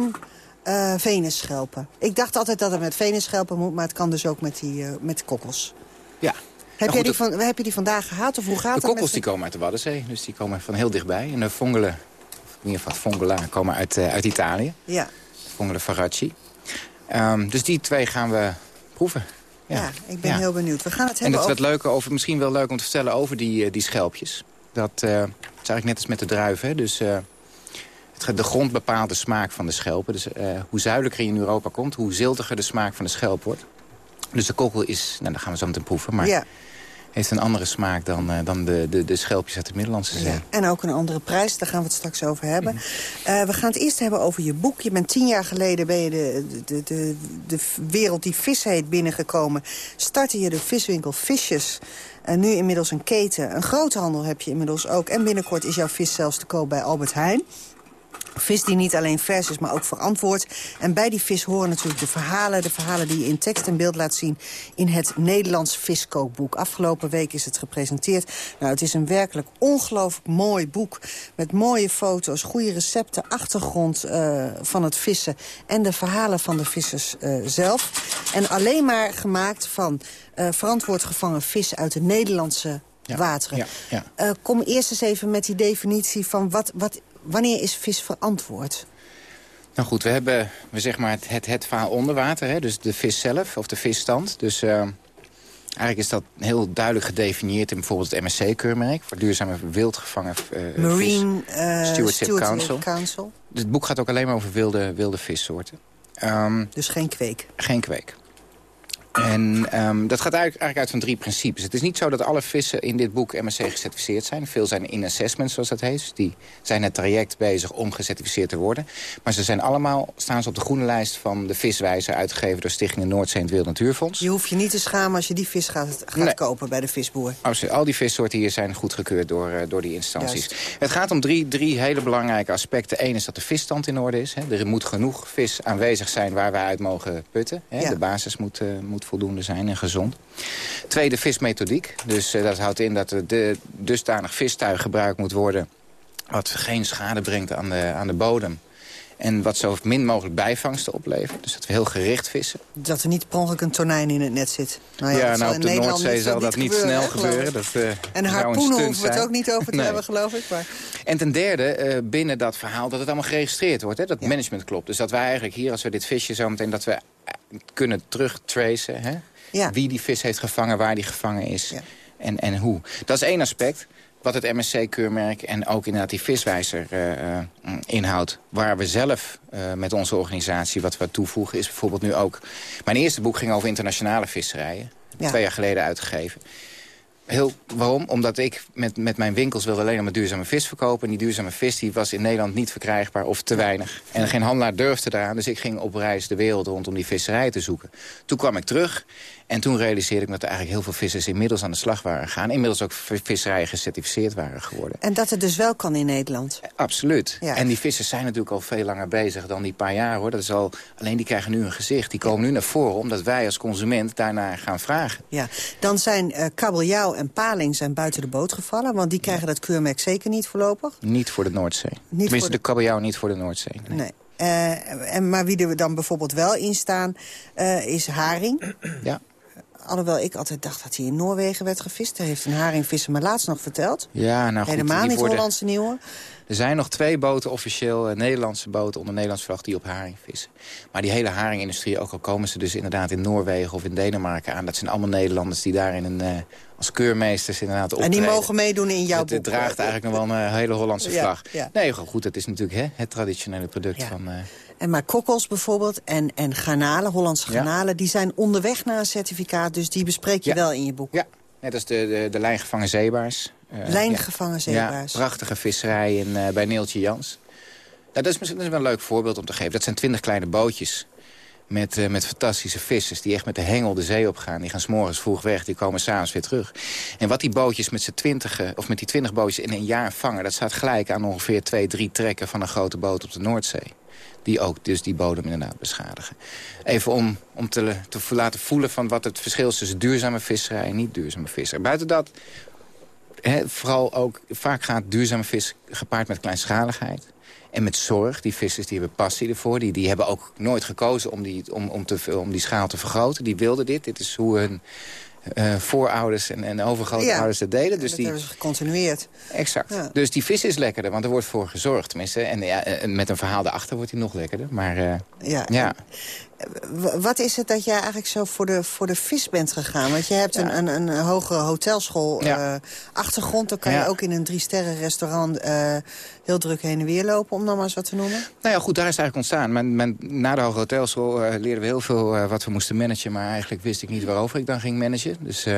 eh venusschelpen. Ik dacht altijd dat het met venusschelpen moet, maar het kan dus ook met die eh, met kokkels. Ja. Heb, Nou goed, die van, heb je die vandaag gehad of hoe gaat De dat? kokkels met die komen uit de Waddenzee, dus die komen van heel dichtbij. En de vongelen, of in ieder geval vongola, komen uit, eh, uit Italië. Ja. Vongelen Faracci. Ehm, dus die twee gaan we proeven. Ja, ik ben Ja. heel benieuwd. We gaan het En hebben het over... wat leuke over, misschien wel leuk om te vertellen over die, die schelpjes. Dat het is eigenlijk net als met de druiven. Hè? Dus het, de grond bepaalt de smaak van de schelpen. Dus eh, hoe zuidelijker je in Europa komt, hoe ziltiger de smaak van de schelp wordt. Dus de kokkel is, nou dat gaan we zo meteen proeven, maar Ja. heeft een andere smaak dan, eh, dan de, de, de schelpjes uit de Middellandse Zee. Ja, en ook een andere prijs, daar gaan we het straks over hebben. Mhm. Eh, we gaan het eerst hebben over je boek. Je bent tien jaar geleden ben je de, de, de, de wereld die vis heet binnengekomen. Startte je de viswinkel Fishes. En nu inmiddels een keten. Een groothandel heb je inmiddels ook. En binnenkort is jouw vis zelfs te koop bij Albert Heijn. Vis die niet alleen vers is, maar ook verantwoord. En bij die vis horen natuurlijk de verhalen. De verhalen die je in tekst en beeld laat zien in het Nederlands viskookboek. Afgelopen week is het gepresenteerd. Nou, het is een werkelijk ongelooflijk mooi boek. Met mooie foto's, goede recepten, achtergrond eh, van het vissen... en de verhalen van de vissers eh, zelf. En alleen maar gemaakt van eh, verantwoord gevangen vis uit de Nederlandse Ja, wateren. ja, ja. Kom eerst eens even met die definitie van wat, wat, wanneer is vis verantwoord? Nou goed, we hebben we zeg maar het, het, het verhaal onder water. Hè? Dus de vis zelf, of de visstand. Dus eh, eigenlijk is dat heel duidelijk gedefinieerd... in bijvoorbeeld het MSC-keurmerk... voor duurzame wildgevangen eh Marine vis. eh, Stewardship Stewardship Council. Dus het boek gaat ook alleen maar over wilde, wilde vissoorten. Ehm, Dus geen kweek. geen kweek. En ehm, dat gaat eigenlijk, uit van drie principes. Het is niet zo dat alle vissen in dit boek MSC gecertificeerd zijn. Veel zijn in assessment, zoals dat heet. Die zijn het traject bezig om gecertificeerd te worden. Maar ze zijn allemaal, staan ze op de groene lijst van de viswijzer... uitgegeven door Stichting Noordzee en het Wereld Natuurfonds. Je hoeft je niet te schamen als je die vis gaat, gaat Nee. kopen bij de visboer. Absoluut. Al die vissoorten hier zijn goedgekeurd door, eh, door die instanties. Het gaat om drie, drie hele belangrijke aspecten. Eén is dat de visstand in orde is. Hè. Er moet genoeg vis aanwezig zijn waar wij uit mogen putten. Hè. Ja. De basis moet, eh, moet voldoende zijn en gezond. Tweede, vismethodiek. Dus eh, dat houdt in dat er de dusdanig vistuig gebruikt moet worden... wat geen schade brengt aan de, aan de bodem. En wat zo min mogelijk bijvangsten oplevert. Dus dat we heel gericht vissen. Dat er niet per ongeluk een tonijn in het net zit. Nou ja, nou, op de Nederland Noordzee zal dat niet gebeuren, snel gebeuren. Dat, eh, En harpoenen hoeven we het ook niet over te Nee. hebben, geloof ik. Maar... En ten derde, eh, binnen dat verhaal, dat het allemaal geregistreerd wordt. Hè? Dat management klopt. Dus dat wij eigenlijk hier, als we dit visje zo meteen... dat we eh, kunnen terugtracen hè? Ja. wie die vis heeft gevangen, waar die gevangen is en, en hoe. Dat is één aspect wat het MSC-keurmerk en ook inderdaad die viswijzer eh, eh, inhoudt. Waar we zelf eh, met onze organisatie wat we toevoegen is bijvoorbeeld nu ook... Mijn eerste boek ging over internationale visserijen. Ja. Twee jaar geleden uitgegeven. Heel, waarom? Omdat ik met, met mijn winkels wilde alleen maar duurzame vis verkopen. En die duurzame vis die was in Nederland niet verkrijgbaar of te weinig. En geen handelaar durfde eraan. Dus ik ging op reis de wereld rond om die visserij te zoeken. Toen kwam ik terug en toen realiseerde ik dat er eigenlijk heel veel vissers inmiddels aan de slag waren gegaan. Inmiddels ook visserijen gecertificeerd waren geworden. En dat het dus wel kan in Nederland? Absoluut. En die vissers zijn natuurlijk al veel langer bezig dan die paar jaar. hoor. Dat is al, alleen die krijgen nu een gezicht. Die komen nu naar voren omdat wij als consument daarnaar gaan vragen. Ja, dan zijn uh, kabeljauw en paling zijn buiten de boot gevallen. Want die krijgen dat keurmerk zeker niet voorlopig. Niet voor de Noordzee. Niet Tenminste, voor de... de kabeljauw niet voor de Noordzee. Nee. nee. Uh, en, maar wie er dan bijvoorbeeld wel in staan, uh, is haring. Ja. Alhoewel ik altijd dacht dat hij in Noorwegen werd gevist. Daar heeft een haringvisser me laatst nog verteld. Ja, nou goed. Helemaal niet worden... Hollandse nieuwe. Er zijn nog twee boten officieel, eh, Nederlandse boten onder Nederlandse vlag... die op haring vissen. Maar die hele haringindustrie, ook al komen ze dus inderdaad in Noorwegen of in Denemarken aan... dat zijn allemaal Nederlanders die daarin een, uh, als keurmeesters inderdaad optreden. En die mogen meedoen in jouw het, Het draagt eigenlijk nog wel een uh, hele Hollandse vlag. Ja, Nee, goed, het is natuurlijk hè, het traditionele product van... Uh, en maar kokkels bijvoorbeeld en, en garnalen, Hollandse garnalen... die zijn onderweg naar een certificaat, dus die bespreek je wel in je boek. Ja, net als de, de, de lijngevangen zeebaars. Uh, lijngevangen zeebaars. Ja, prachtige visserij in, uh, bij Neeltje Jans. Nou, dat, is misschien, dat is wel een leuk voorbeeld om te geven. Dat zijn twintig kleine bootjes met, uh, met fantastische vissers... die echt met de hengel de zee op gaan. Die gaan s'morgens vroeg weg, die komen s'avonds weer terug. En wat die bootjes met, z'n of met die twintig bootjes in een jaar vangen... dat staat gelijk aan ongeveer twee, drie trekken van een grote boot op de Noordzee die ook dus die bodem inderdaad beschadigen. Even om, om te, te laten voelen van wat het verschil is tussen duurzame visserij en niet duurzame visserij. Buiten dat, vooral ook, vaak gaat duurzame vis gepaard met kleinschaligheid. En met zorg. Die vissers die hebben passie ervoor. Die, die hebben ook nooit gekozen om die, om, om, te, om die schaal te vergroten. Die wilden dit. Dit is hoe hun uh, voorouders en, en overgrootouders ja, het deden. Dus dat die... hebben ze gecontinueerd. Exact. Dus die vis is lekkerder, want er wordt voor gezorgd. Tenminste. En ja, eh, met een verhaal daarachter wordt hij nog lekkerder. Maar uh, ja. ja. Wat is het dat jij eigenlijk zo voor de, voor de vis bent gegaan? Want je hebt een, een, een hogere hotelschool uh, achtergrond. Dan kan je ook in een drie-sterren restaurant uh, heel druk heen en weer lopen, om dan maar eens wat te noemen. Nou ja, goed, daar is het eigenlijk ontstaan. Men, men, na de hogere hotelschool uh, leerden we heel veel wat we moesten managen. Maar eigenlijk wist ik niet waarover ik dan ging managen. Dus... <laughs>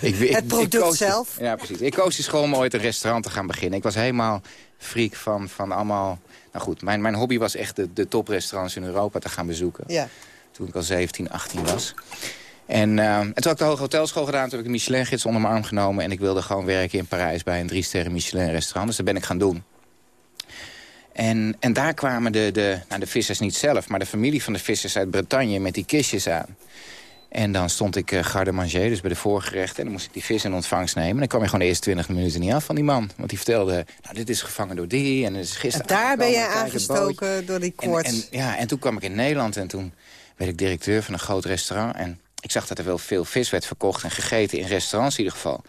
ik, ik, het product koos, zelf? Ja, precies. Ik koos dus gewoon om ooit een restaurant te gaan beginnen. Ik was helemaal freak van, van allemaal nou goed, mijn, mijn hobby was echt de, de toprestaurants in Europa te gaan bezoeken. Ja. Toen ik al 17, 18 was. En, uh, en toen had ik de Hoge Hotelschool gedaan. Toen heb ik een Michelin-gids onder mijn arm genomen. En ik wilde gewoon werken in Parijs bij een drie-sterren Michelin-restaurant. Dus dat ben ik gaan doen. En, en daar kwamen de, de, nou de vissers niet zelf... maar de familie van de vissers uit Bretagne met die kistjes aan. En dan stond ik uh, garde manger, dus bij de voorgerechten. En dan moest ik die vis in ontvangst nemen. En dan kwam je gewoon de eerste 20 minuten niet af van die man. Want die vertelde, nou, dit is gevangen door die. En, is gisteren en daar ben je aangestoken door die koorts. En, en, ja, en toen kwam ik in Nederland en toen werd ik directeur van een groot restaurant. En ik zag dat er wel veel vis werd verkocht en gegeten in restaurants in ieder geval.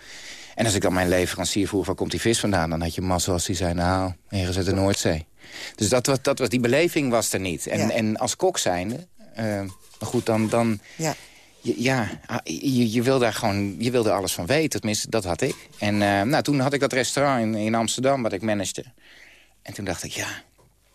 En als ik dan mijn leverancier vroeg, waar komt die vis vandaan? Dan had je mazzel als die zei, nou, ergens uit de Noordzee. Dus dat was, dat was, die beleving was er niet. En, en als kok zijnde, uh, maar goed, dan... dan ja ja, ah, je, je, wil daar gewoon, je wilde alles van weten. Tenminste, dat had ik. En uh, nou, toen had ik dat restaurant in, in Amsterdam, wat ik managede. En toen dacht ik, ja,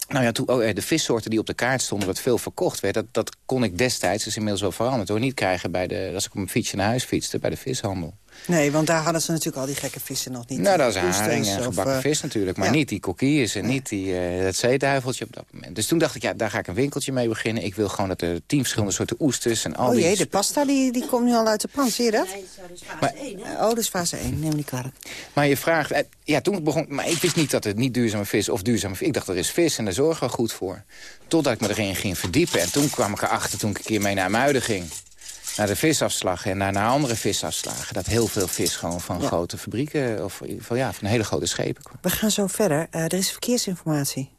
nou ja, toen, oh, eh, de vissoorten die op de kaart stonden, wat veel verkocht werd... dat, dat kon ik destijds, dus inmiddels wel veranderd... hoor, niet krijgen bij de, als ik op mijn fietsje naar huis fietste, bij de vishandel. Nee, want daar hadden ze natuurlijk al die gekke vissen nog niet. Nou, dat is haring en gebakken uh, vis natuurlijk. Maar niet die kokkies en niet die, uh, dat zeeduiveltje op dat moment. Dus toen dacht ik, ja, daar ga ik een winkeltje mee beginnen. Ik wil gewoon dat er tien verschillende soorten oesters en al oh, die... jee, de pasta die, die komt nu al uit de pan, zie je dat? Nee, dat is fase maar, 1, hè? Oh, dat is fase 1, neem niet kwalijk. Maar je vraagt... Ja, toen begon... Maar ik wist niet dat het niet duurzame vis of duurzame vis... Ik dacht, er is vis en daar zorgen we goed voor. Totdat ik me erin ging verdiepen. En toen kwam ik erachter, toen ik een keer mee naar Muiden ging naar de visafslag en naar, naar andere visafslagen. Dat heel veel vis gewoon van grote fabrieken, of in ieder geval ja, van hele grote schepen kwam. We gaan zo verder. Uh, er is verkeersinformatie.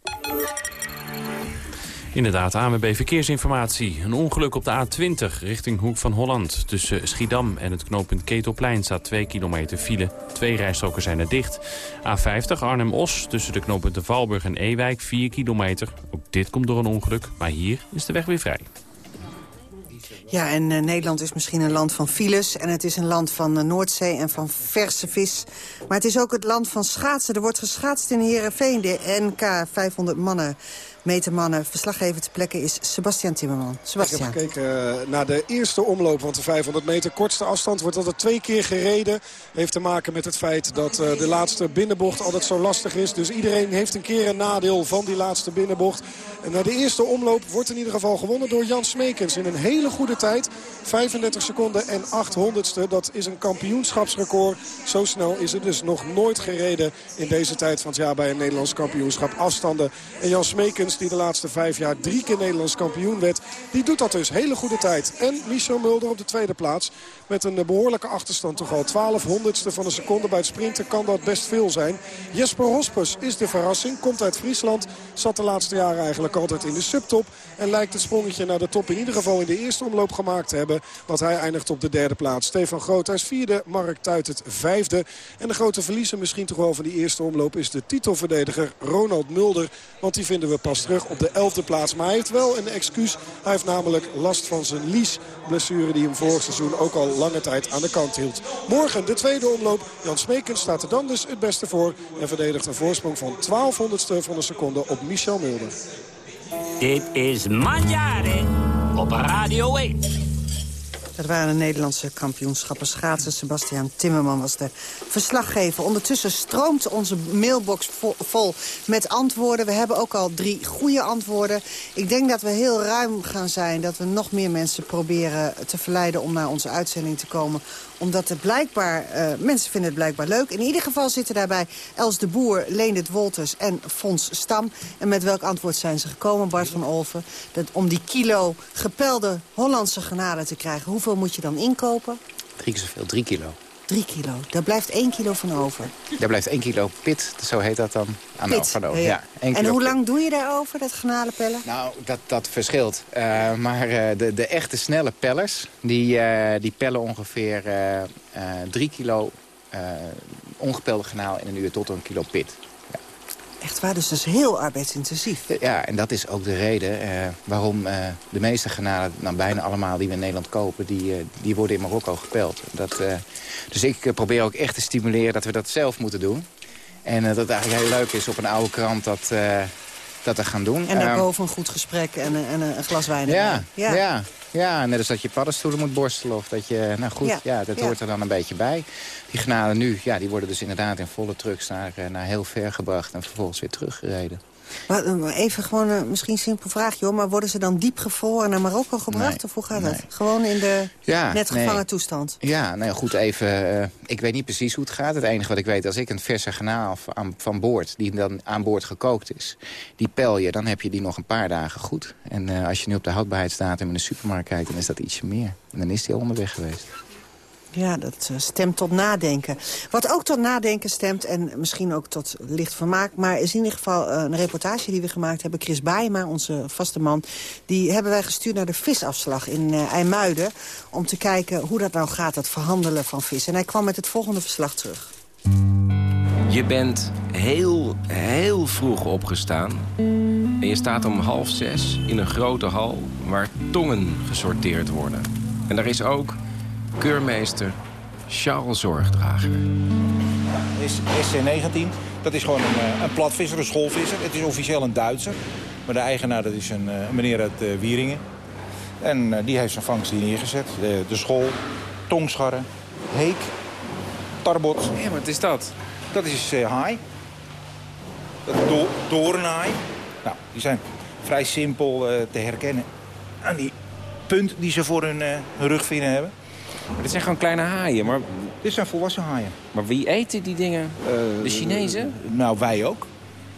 Inderdaad, AMB Verkeersinformatie. Een ongeluk op de A20 richting Hoek van Holland. Tussen Schiedam en het knooppunt Ketelplein staat 2 kilometer file. Twee rijstroken zijn er dicht. A50 Arnhem-Os tussen de knooppunten Valburg en Ewijk 4 kilometer. Ook dit komt door een ongeluk, maar hier is de weg weer vrij. Ja, en uh, Nederland is misschien een land van files... en het is een land van uh, Noordzee en van verse vis. Maar het is ook het land van schaatsen. Er wordt geschaatst in Heerenveen, de NK 500 mannen metermannen. Verslaggever te plekken is Sebastian Timmerman. Sebastian. Ik heb gekeken eh, naar de eerste omloop, want de 500 meter kortste afstand wordt altijd twee keer gereden. Heeft te maken met het feit dat eh, de laatste binnenbocht altijd zo lastig is. Dus iedereen heeft een keer een nadeel van die laatste binnenbocht. En naar de eerste omloop wordt in ieder geval gewonnen door Jan Smekens in een hele goede tijd. 35 seconden en 800ste. Dat is een kampioenschapsrecord. Zo snel is het dus nog nooit gereden in deze tijd van het jaar bij een Nederlands kampioenschap afstanden. En Jan Smekens, die de laatste vijf jaar drie keer Nederlands kampioen werd, die doet dat dus. Hele goede tijd. En Michel Mulder op de tweede plaats. Met een behoorlijke achterstand toch al. 1200ste van een seconde bij het sprinten kan dat best veel zijn. Jesper Hospes is de verrassing. Komt uit Friesland. Zat de laatste jaren eigenlijk altijd in de subtop. En lijkt het sprongetje naar de top in ieder geval in de eerste omloop gemaakt te hebben. Want hij eindigt op de derde plaats. Stefan Groothuis vierde. Mark Tuit het vijfde. En de grote verliezer misschien toch wel van die eerste omloop is de titelverdediger Ronald Mulder. Want die vinden we pas terug op de elfde plaats. Maar hij heeft wel een excuus. Hij heeft namelijk last van zijn lies. Blessure die hem vorig seizoen ook al lange tijd aan de kant hield. Morgen de tweede omloop. Jan Smekens staat er dan dus het beste voor. En verdedigt een voorsprong van 1200ste van een seconde op Michel Mulder. Dit is Manjare op Radio 1. Dat waren de Nederlandse kampioenschappen schaatsen. Sebastian Timmerman was de verslaggever. Ondertussen stroomt onze mailbox vol met antwoorden. We hebben ook al drie goede antwoorden. Ik denk dat we heel ruim gaan zijn. Dat we nog meer mensen proberen te verleiden om naar onze uitzending te komen omdat het blijkbaar, uh, mensen vinden het blijkbaar leuk. In ieder geval zitten daarbij Els de Boer, Leendert Wolters en Fons Stam. En met welk antwoord zijn ze gekomen, Bart van Olven? Dat om die kilo gepelde Hollandse genade te krijgen, hoeveel moet je dan inkopen? Drie zoveel, drie kilo. Drie kilo. Daar blijft één kilo van over. Daar blijft één kilo pit, zo heet dat dan, aan pit. van over. Ja. en hoe lang doe je daarover, dat pellen? Nou, dat, dat verschilt. Uh, maar uh, de, de echte snelle pellers, die, uh, die pellen ongeveer drie kilo ongepelde genaal in een uur tot een kilo pit. Echt waar, dus dat is heel arbeidsintensief. Ja, en dat is ook de reden uh, waarom uh, de meeste granalen, nou, bijna allemaal die we in Nederland kopen, die, uh, die worden in Marokko gepeld. Dat, dus ik probeer ook echt te stimuleren dat we dat zelf moeten doen. En dat het eigenlijk heel leuk is op een oude krant dat, dat te gaan doen. En daarboven een goed gesprek en, en een glas wijn. Ja, ja, ja. Ja, net als dat je paddenstoelen moet borstelen. Of dat je, nou goed, ja, dat hoort er dan een beetje bij. Die granalen nu, ja, die worden dus inderdaad in volle trucks naar, eh, naar heel ver gebracht. En vervolgens weer teruggereden. Eh, even gewoon een misschien simpel vraagje hoor. Maar worden ze dan diep gevroren naar Marokko gebracht? of hoe gaat dat? Gewoon in de net gevangen toestand? Ja, nou ja, goed even. Uh, ik weet niet precies hoe het gaat. Het enige wat ik weet, als ik een verse granaal van, van boord... die dan aan boord gekookt is, die pel je... dan heb je die nog een paar dagen goed. En uh, als je nu op de houdbaarheidsdatum in de supermarkt kijkt... dan is dat ietsje meer. En dan is die al onderweg geweest. Ja, dat uh, stemt tot nadenken. Wat ook tot nadenken stemt, en misschien ook tot licht vermaak... maar is in ieder geval uh, een reportage die we gemaakt hebben. Chris Baaema, onze vaste man, die hebben wij gestuurd naar de visafslag in uh, IJmuiden... om te kijken hoe dat nou gaat, dat verhandelen van vis. En hij kwam met het volgende verslag terug. Je bent heel, heel vroeg opgestaan. En je staat om half zes in een grote hal waar tongen gesorteerd worden. En daar is ook keurmeester Charles Zorgdrager. Is SC19, dat is gewoon een, eh, een platvisser, een schoolvisser. Het is officieel een Duitser. Maar de eigenaar dat is een, eh, een meneer uit uh, Wieringen. En die heeft zijn vangst hier neergezet. De, de school, tongscharren, heek, tarbot. Ja, wat is dat? Dat is haai. Dat do doornhaai. Nou, die zijn vrij simpel te herkennen aan die punt die ze voor hun, hun rugvinnen hebben. Maar dit zijn gewoon kleine haaien, maar... Dit zijn volwassen haaien. Maar wie eten die dingen? de Chinezen? Nou, wij ook.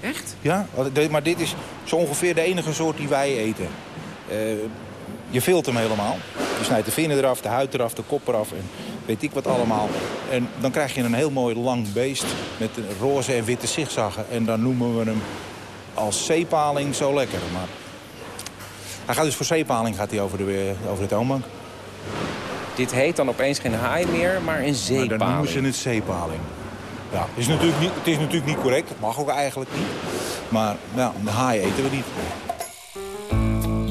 Echt? Ja, maar dit is zo ongeveer de enige soort die wij eten. Uh, je vilt hem helemaal. Je snijdt de vinnen eraf, de huid eraf, de kop eraf en weet ik wat allemaal. En dan krijg je een heel mooi lang beest met roze en witte zigzaggen. En dan noemen we hem als zeepaling zo lekker. Maar hij gaat dus voor zeepaling gaat hij over de, over de toonbank. Dit heet dan opeens geen haai meer, maar een zeepaling. Maar dan noemen ze het zeepaling. Ja, het is, natuurlijk niet, het is natuurlijk niet correct. Dat mag ook eigenlijk niet. Maar ja, de haai eten we niet.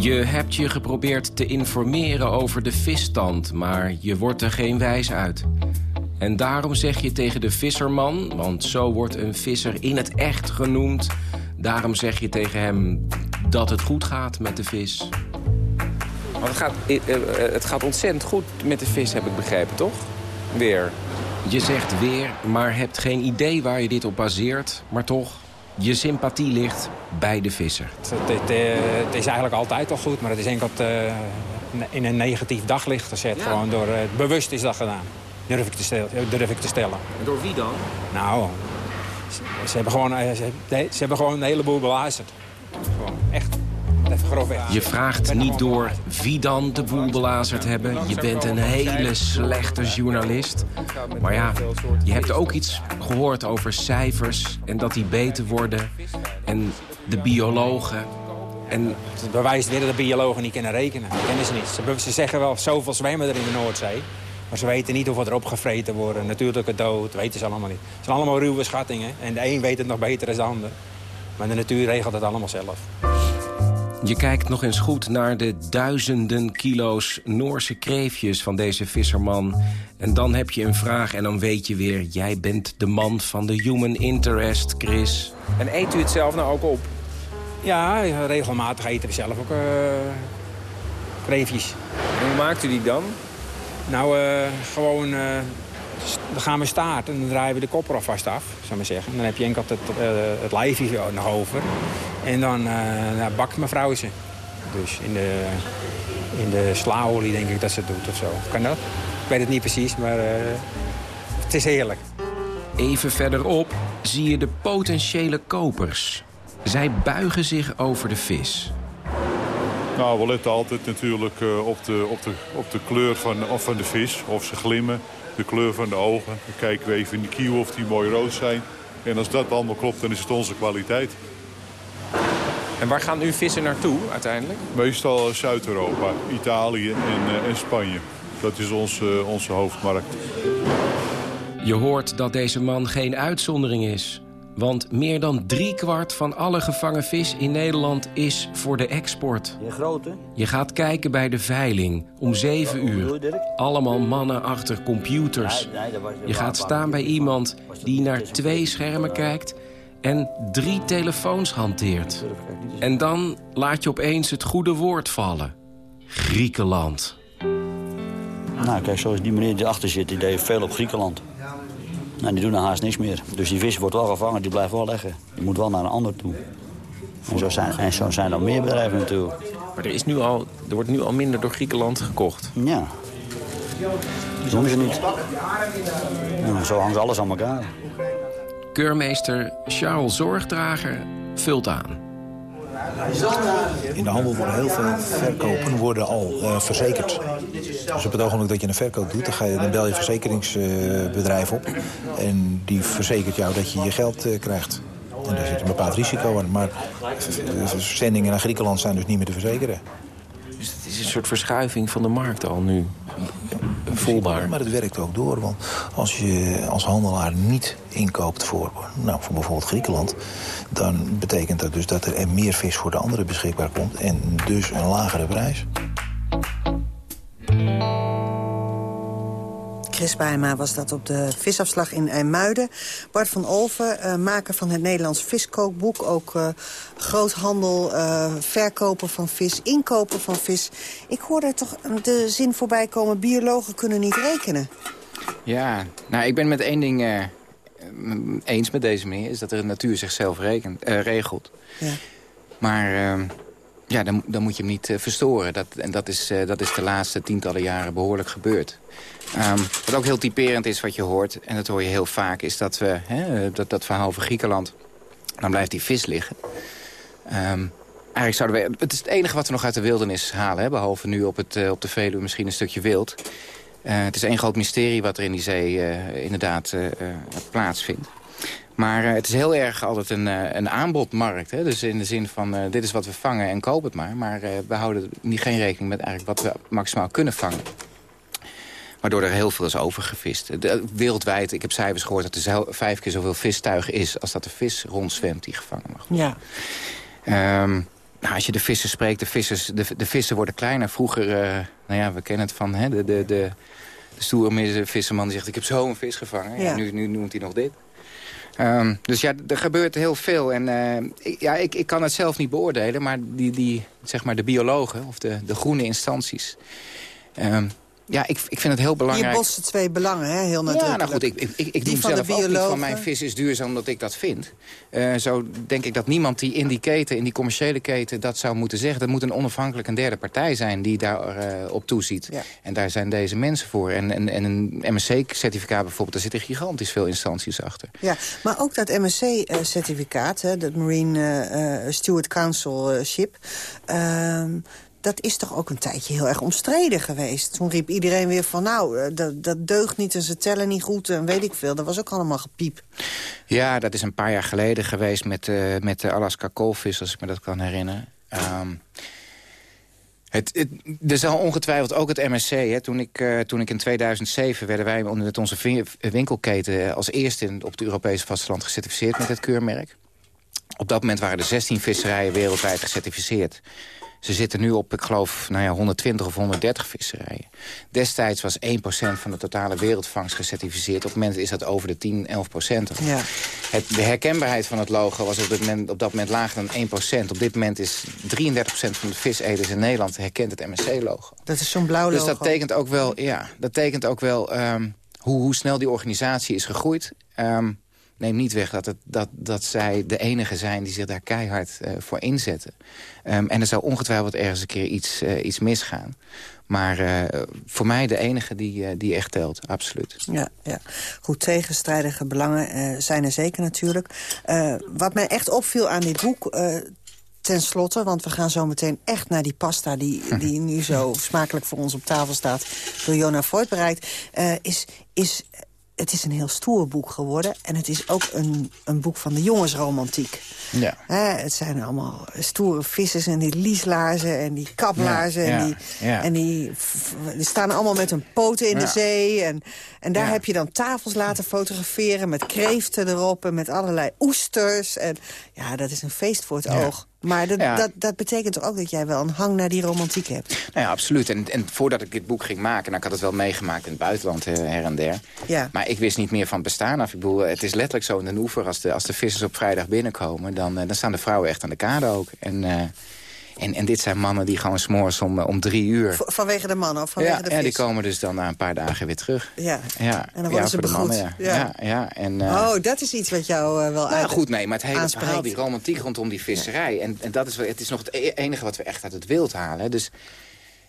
Je hebt je geprobeerd te informeren over de visstand, maar je wordt er geen wijs uit. En daarom zeg je tegen de visserman, want zo wordt een visser in het echt genoemd... daarom zeg je tegen hem dat het goed gaat met de vis. Want het gaat, eh, eh, het gaat ontzettend goed met de vis, heb ik begrepen, toch? Weer. Je zegt weer, maar hebt geen idee waar je dit op baseert. Maar toch, je sympathie ligt bij de visser. Het, het, het is eigenlijk altijd al goed, maar het is enkel uh, in een negatief daglicht gezet. Ja. Gewoon door, uh, bewust is dat gedaan. Durf ik te, stellen, durf ik te stellen. En door wie dan? Nou, ze, ze hebben, gewoon, ze, ze, hebben gewoon een heleboel beluisterd. Gewoon. Je vraagt niet door wie dan de boel belazerd hebben. Je bent een hele slechte journalist. Maar ja, je hebt ook iets gehoord over cijfers... en dat die beter worden. En de biologen. En... Het bewijst weer dat de biologen niet kunnen rekenen. Dat kennen ze niet. Ze, ze zeggen wel zoveel zwemmen er in de Noordzee. Maar ze weten niet hoeveel er opgevreten worden. Natuurlijke dood, weten ze allemaal niet. Het zijn allemaal ruwe schattingen. En de een weet het nog beter dan de ander. Maar de natuur regelt het allemaal zelf. Je kijkt nog eens goed naar de duizenden kilo's Noorse kreefjes van deze visserman. En dan heb je een vraag en dan weet je weer... jij bent de man van de human interest, Chris. En eet u het zelf nou ook op? Ja, regelmatig eten we zelf ook uh, kreefjes. En hoe maakt u die dan? Nou, uh, gewoon... Uh, dan gaan we staart en dan draaien we de kop er alvast af, zou maar zeggen. En dan heb je enkel het, uh, het lijfje nog over. En dan uh, bakt mevrouw ze. Dus in de, in de slaolie denk ik dat ze het doet of zo. Kan dat? Ik weet het niet precies, maar uh, het is heerlijk. Even verderop zie je de potentiële kopers. Zij buigen zich over de vis. Nou, we letten altijd natuurlijk op, de, op, de, op de kleur van, of van de vis. Of ze glimmen, de kleur van de ogen. Dan kijken we even in de kieuw of die mooi rood zijn. En als dat allemaal klopt, dan is het onze kwaliteit. En waar gaan uw vissen naartoe uiteindelijk? Meestal Zuid-Europa, Italië en, uh, en, Spanje. Dat is onze, onze hoofdmarkt. Je hoort dat deze man geen uitzondering is. Want meer dan driekwart van alle gevangen vis in Nederland is voor de export. Je grote? Je gaat kijken bij de veiling om 7 uur. Allemaal mannen achter computers. Je gaat staan bij iemand die naar twee schermen kijkt en drie telefoons hanteert. En dan laat je opeens het goede woord vallen. Griekenland. Nou, kijk, zoals die meneer die achter zit, die deed veel op Griekenland. Nou, die doen dan haast niks meer. Dus die vis wordt wel gevangen, die blijft wel leggen. Die moet wel naar een ander toe. En zo zijn, en zo zijn er meer bedrijven natuurlijk. Maar er, is nu al, er wordt nu al minder door Griekenland gekocht. Ja. Dat doen ze niet. Ja, zo hangt alles aan elkaar. Keurmeester Charles Zorgdrager vult aan. In de handel worden heel veel verkopen worden al uh, verzekerd. Dus op het ogenblik dat je een verkoop doet, dan, ga je, dan bel je verzekeringsbedrijf op. En die verzekert jou dat je je geld uh, krijgt. En daar zit een bepaald risico aan. Maar zendingen naar Griekenland zijn dus niet meer te verzekeren. Dus het is een soort verschuiving van de markt al nu. Voelbaar. Maar het werkt ook door. Want als je als handelaar niet inkoopt voor, nou, voor bijvoorbeeld Griekenland... dan betekent dat dus dat er meer vis voor de anderen beschikbaar komt. En dus een lagere prijs. Chris Bijma was dat op de visafslag in IJmuiden. Bart van Olven, uh, maker van het Nederlands viskookboek. Ook uh, groothandel, uh, verkopen van vis, inkopen van vis. Ik hoorde toch de zin voorbij komen... biologen kunnen niet rekenen. Ja, nou, ik ben met één ding eens met deze meneer... is dat de natuur zichzelf rekent, regelt. Ja. Maar ehm, ja, dan, dan moet je hem niet verstoren. Dat, en dat is, dat is de laatste tientallen jaren behoorlijk gebeurd. Um, wat ook heel typerend is wat je hoort, en dat hoor je heel vaak... is dat we, hè, dat, dat verhaal over Griekenland, dan blijft die vis liggen. Um, eigenlijk zouden we, het is het enige wat we nog uit de wildernis halen... Hè, behalve nu op, het, op de Veluwe misschien een stukje wild. Het is één groot mysterie wat er in die zee inderdaad plaatsvindt. Maar het is heel erg altijd een, een aanbodmarkt. Hè? Dus in de zin van, dit is wat we vangen en koop het maar. Maar we houden niet, geen rekening met eigenlijk wat we maximaal kunnen vangen. Waardoor er heel veel is overgevist. De, wereldwijd, ik heb cijfers gehoord dat er vijf keer zoveel vistuig is... als dat er vis rondzwemt die gevangen mag worden. Ja. Um, nou, als je de vissen spreekt, de, vissers, de, de vissen worden kleiner. Vroeger, nou ja, we kennen het van hè, de, de, de, de stoere visserman die zegt... ik heb zo een vis gevangen. Ja. Nu, nu noemt hij nog dit. Ehm, dus ja, er gebeurt heel veel. En eh, ik, ja, ik, ik kan het zelf niet beoordelen, maar, die, die, zeg maar de biologen of de, de groene instanties... Ehm, ja, ik, ik vind het heel belangrijk... Je botst twee belangen, hè? heel nadrukkelijk. Ja, nou goed, ik, ik, ik, ik doe zelf ook niet van mijn vis is duurzaam omdat ik dat vind. Eh, zo denk ik dat niemand die in die keten, in die commerciële keten... dat zou moeten zeggen. Dat moet een onafhankelijk een derde partij zijn die daar eh, op toeziet. En daar zijn deze mensen voor. En, en, en een MSC-certificaat bijvoorbeeld, daar zitten gigantisch veel instanties achter. Ja, maar ook dat MSC-certificaat, dat Marine eh, Steward Council-ship... dat is toch ook een tijdje heel erg omstreden geweest. Toen riep iedereen weer van, nou, eh, dat, dat deugt niet en ze tellen niet goed en weet ik veel. Dat was ook allemaal gepiep. Ja, dat is een paar jaar geleden geweest met, eh, met de Alaska Coalfish, als ik me dat kan herinneren. Ehm, het, het, er zal ongetwijfeld ook het MSC. Hè, toen, ik, eh, toen ik in 2007 werden wij met onze winkelketen... als eerste in, op het Europese vasteland gecertificeerd met het keurmerk. Op dat moment waren er 16 visserijen wereldwijd gecertificeerd. Ze zitten nu op, ik geloof, nou ja, 120 of 130 visserijen. Destijds was 1% van de totale wereldvangst gecertificeerd. Op het moment is dat over de 10, 11%. Ja. Het, de herkenbaarheid van het logo was op, dit moment, op dat moment lager dan 1%. Op dit moment is 33% van de viseders in Nederland herkent het MSC-logo. Dat is zo'n blauw Dus logo. dat tekent ook wel, ja, dat tekent ook wel ehm, hoe, hoe snel die organisatie is gegroeid. Ehm, neem niet weg dat, het, dat, dat zij de enige zijn die zich daar keihard eh, voor inzetten. Ehm, en er zou ongetwijfeld ergens een keer iets, eh, iets misgaan. Maar eh, voor mij de enige die, die echt telt, absoluut. Ja, ja. goed, tegenstrijdige belangen zijn er zeker natuurlijk. Wat mij echt opviel aan dit boek... Ten slotte, want we gaan zo meteen echt naar die pasta... die, <laughs> die nu zo smakelijk voor ons op tafel staat... door Jona Voigt bereikt, is, is... Het is een heel stoer boek geworden. En het is ook een, een boek van de jongensromantiek. Ja. Hè, het zijn allemaal stoere vissers en die lieslaarzen en die kaplaarzen. Ja, en die, ja. en die, staan allemaal met hun poten in de zee. En, en daar heb je dan tafels laten fotograferen met kreeften erop... en met allerlei oesters. En ja, dat is een feest voor het oog. Maar dat, Ja. dat, dat betekent toch ook dat jij wel een hang naar die romantiek hebt? Nou ja, absoluut. En, en voordat ik dit boek ging maken... Nou, ik had het wel meegemaakt in het buitenland eh, her en der. Ja. Maar ik wist niet meer van bestaan af. Ik bedoel, het is letterlijk zo in de oever... als de, als de vissers op vrijdag binnenkomen... dan, eh, dan staan de vrouwen echt aan de kade ook. En, eh, en, en dit zijn mannen die gewoon s'morgens om, eh, om drie uur... Vanwege de mannen of vanwege ja, de ja, die vis? komen dus dan na een paar dagen weer terug. Ja. Ja, En dan worden ze begroet. mannen, ja. Ja. En, eh, Oh, dat is iets wat jou eh, wel nou uit... goed, nee, maar het hele aanspreekt. verhaal, die romantiek rondom die visserij... En, en dat is, het is nog het e- enige wat we echt uit het wild halen. Dus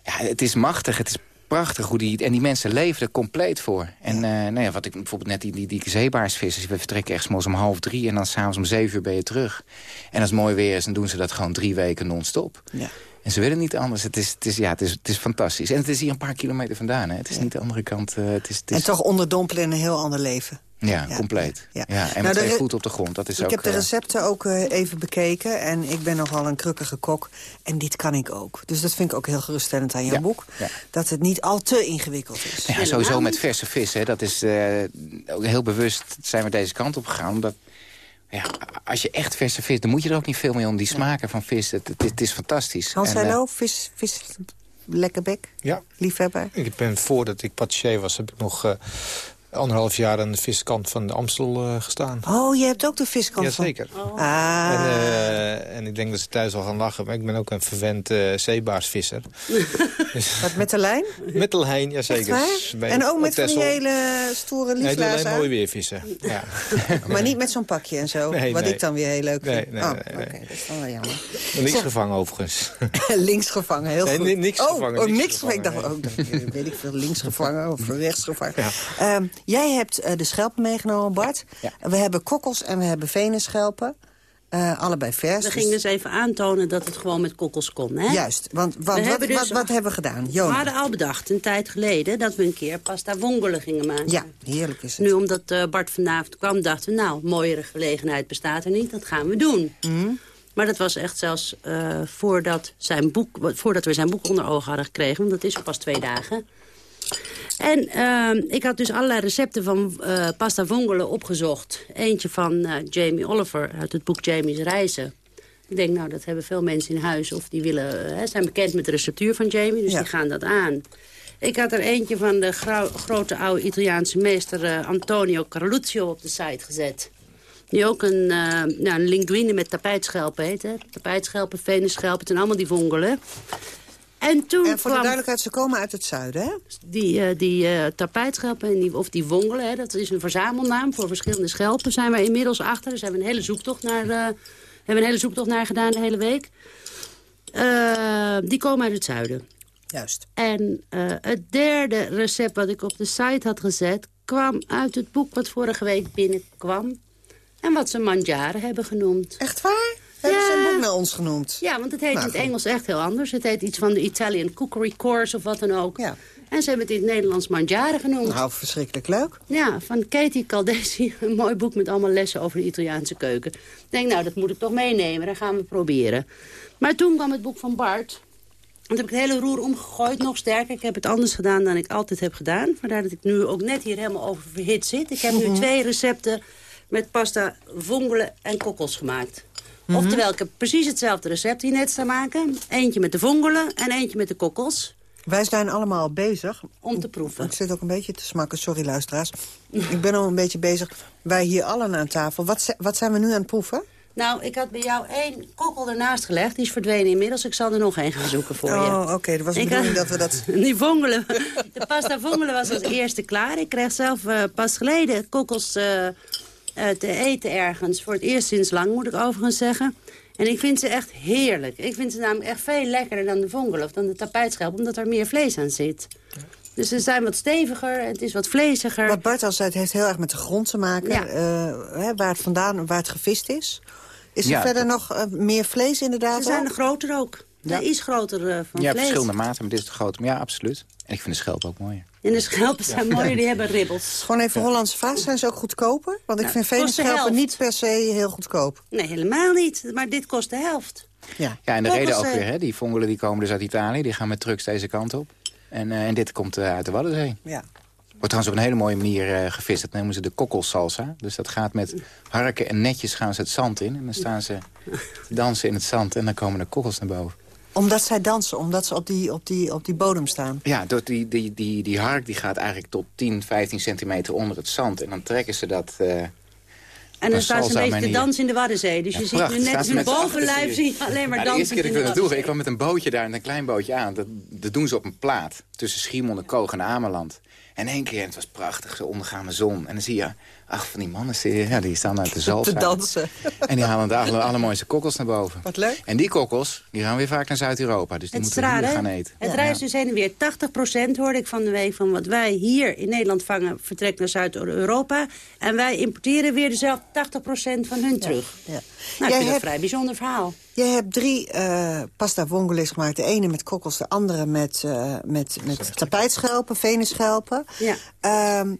ja, het is machtig, het is prachtig. Hoe die, en die mensen leven er compleet voor. En eh, nou ja, wat ik bijvoorbeeld net die, die, die zeebaarsvissers... we vertrekken echt morgens om half drie... en dan s'avonds om zeven uur ben je terug. En als het mooi weer is, dan doen ze dat gewoon drie weken non-stop. Ja. En ze willen niet anders. Het is, het, is, ja, het, is, het is fantastisch. En het is hier een paar kilometer vandaan. Hè. Het is niet de andere kant. eh, het is, het is, En toch onderdompelen in een heel ander leven. Ja, Ja. compleet. Ja. Ja. en Nou, met de twee re- voeten op de grond. Dat is ik ook... heb de eh, recepten ook eh, even bekeken. En ik ben nogal een krukkige kok. En dit kan ik ook. Dus dat vind ik ook heel geruststellend aan jouw Ja, boek. ja. Dat het niet al te ingewikkeld is. Ja, sowieso met verse vis. Hè. Dat is eh, ook heel bewust zijn we deze kant op gegaan. Omdat ja, als je echt verse vis, dan moet je er ook niet veel mee om. Die smaken van vis, het, het, het is fantastisch. Hans En, Heilo, vis, vis, lekkerbek, Ja. liefhebber. Ik ben voordat ik patissier was, heb ik nog eh, anderhalf jaar aan de viskant van de Amstel eh, gestaan. Oh, je hebt ook de viskant van... Jazeker. Ah. En, eh, en ik denk dat ze thuis al gaan lachen, maar ik ben ook een verwend eh zeebaarsvisser. <laughs> dus, Wat, met de lijn? met de lijn, jazeker. En ook met van die hele stoere Nee, doe lieflaars alleen mooi weer vissen. Ja. <laughs> Maar niet met zo'n pakje en zo. Nee, wat nee. ik dan weer heel leuk Nee, vind. nee, oh, nee, nee. oké, dat is dan wel jammer. Niks Zeg- gevangen overigens. <laughs> links gevangen, heel Nee, goed. ni- niks oh, gevangen, Oh, niks gevangen. Ik dacht, gevangen, oh, weet ik veel, links gevangen of rechts gevangen. Ehm, jij hebt eh, de schelpen meegenomen, Bart. We hebben kokkels en we hebben venenschelpen. Eh, allebei vers. We gingen dus even aantonen dat het gewoon met kokkels kon. Hè? Juist, want, wat, hebben dus- wat, wat hebben we gedaan? We hadden al bedacht, een tijd geleden, dat we een keer pasta vongole gingen maken. Ja, heerlijk is het. Nu, omdat eh, Bart vanavond kwam, dachten we... nou, mooiere gelegenheid bestaat er niet, dat gaan we doen. Mhm. Maar dat was echt zelfs eh, voordat, zijn boek, voordat we zijn boek onder ogen hadden gekregen. Want dat is pas twee dagen. En eh, ik had dus allerlei recepten van eh, pasta vongole opgezocht. Eentje van eh, Jamie Oliver uit het boek Jamie's Reizen. Ik denk, nou, dat hebben veel mensen in huis. Of die willen, eh, zijn bekend met de receptuur van Jamie, dus Ja. die gaan dat aan. Ik had er eentje van de grote oude Italiaanse meester Antonio Carluccio op de site gezet. Die ook een, uh, nou, een linguine met tapijtschelpen heet. Hè? Tapijtschelpen, venusschelpen, het zijn allemaal die vongelen. En, toen en voor de duidelijkheid, ze komen uit het zuiden, hè? Die, uh, die uh, tapijtschelpen, en die, of die wongelen, hè, dat is een verzamelnaam voor verschillende schelpen. Zijn we inmiddels achter. Daar zijn we een hele zoektocht naar, uh, hebben een hele zoektocht naar gedaan de hele week. die komen uit het zuiden. Juist. En het derde recept wat ik op de site had gezet... kwam uit het boek wat vorige week binnenkwam. En wat ze manjaren hebben genoemd. Echt waar? Hebben ze een boek naar ons genoemd? Ja, want het heet nou, in het Engels echt heel anders. Het heet iets van de Italian Cookery Course of wat dan ook. Ja. En ze hebben het in het Nederlands manjaren genoemd. Nou, verschrikkelijk leuk. Ja, van Katie Caldesi. <laughs> Een mooi boek met allemaal lessen over de Italiaanse keuken. Ik denk, nou, dat moet ik toch meenemen. Dat gaan we proberen. Maar toen kwam het boek van Bart. En toen heb ik het hele roer omgegooid, nog sterker. Ik heb het anders gedaan dan ik altijd heb gedaan. Vandaar dat ik nu ook net hier helemaal over verhit zit. Ik heb nu twee recepten met pasta, vongelen en kokkels gemaakt. Mm Oftewel, ik heb precies hetzelfde recept hier net staan maken. Eentje met de vongelen en eentje met de kokkels. Wij zijn allemaal bezig. Om te proeven. Ik zit ook een beetje te smakken, sorry luisteraars. ik ben al een beetje bezig. Wij hier allen aan tafel. Wat, wat zijn we nu aan het proeven? Nou, ik had bij jou één kokkel ernaast gelegd. Die is verdwenen inmiddels. Ik zal er nog één gaan zoeken voor oh, je. Oh, oké. Dat was de bedoeling dat we dat... <laughs> Die vongelen. De pasta vongelen was als eerste klaar. Ik kreeg zelf uh, pas geleden kokkels... Uh, uh, te eten ergens. Voor het eerst sinds lang, moet ik overigens zeggen. En ik vind ze echt heerlijk. Ik vind ze namelijk echt veel lekkerder dan de vongel of dan de tapijtschelp... omdat er meer vlees aan zit. Dus ze zijn wat steviger, het is wat vleesiger. Wat Bart al zei, het heeft heel erg met de grond te maken. Ja. Uh, hè, waar het vandaan, waar het gevist is. Is er Ja, verder nog uh, meer vlees inderdaad? Ze zijn er groter ook. Ja. iets groter uh, van ja, vlees. verschillende maten, maar dit is de grote. Ja, absoluut. En ik vind de schelp ook mooi. En de schelpen zijn mooier, die hebben ribbels. Gewoon even Hollandse vaas, zijn ze ook goedkoper? Want ik Nou, vind de schelpen niet per se heel goedkoop. Nee, helemaal niet. Maar dit kost de helft. Ja, Ja, en de reden ook eh, weer, hè, die vongelen die komen dus uit Italië. Die gaan met trucks deze kant op. En, eh, en dit komt eh, uit de Waddenzee. Ja. Wordt trouwens op een hele mooie manier eh, gevist. Dat noemen ze de kokkelsalsa. Dus dat gaat met harken en netjes gaan ze het zand in. En dan staan ze dansen in het zand en dan komen de kokkels naar boven. Omdat zij dansen, omdat ze op die, op die, op die bodem staan. Ja, door die, die, die, die hark die gaat eigenlijk tot 10, 15 centimeter onder het zand. En dan trekken ze dat... eh, En dan staan ze een beetje te dansen. dansen in de Waddenzee. Dus je ziet prachtig. nu net hun bovenlijf zie je. alleen maar Nou, de eerste dansen keer dat in ik ging, ik kwam met een bootje daar, een klein bootje aan. Dat, dat doen ze op een plaat tussen Schiermonnikoog en Ameland. En één keer, en het was prachtig, zo ondergaande zon. En dan zie je, ach, van die mannen, ja, die staan uit de zalf. Te dansen. En die halen de alle, allermooiste kokkels naar boven. Wat leuk. En die kokkels, die gaan weer vaak naar Zuid-Europa. Dus die Het moeten we hier gaan eten. Het reist dus heen en weer. 80% hoorde ik van de week van wat wij hier in Nederland vangen... vertrekt naar Zuid-Europa. En wij importeren weer dezelfde 80% van hun terug. Ja. Nou, ik Jij vind dat een vrij bijzonder verhaal. Je hebt drie eh, pasta vongelis gemaakt. De ene met kokkels, de andere met, eh met, met tapijtschelpen, venenschelpen. Ja. Ehm,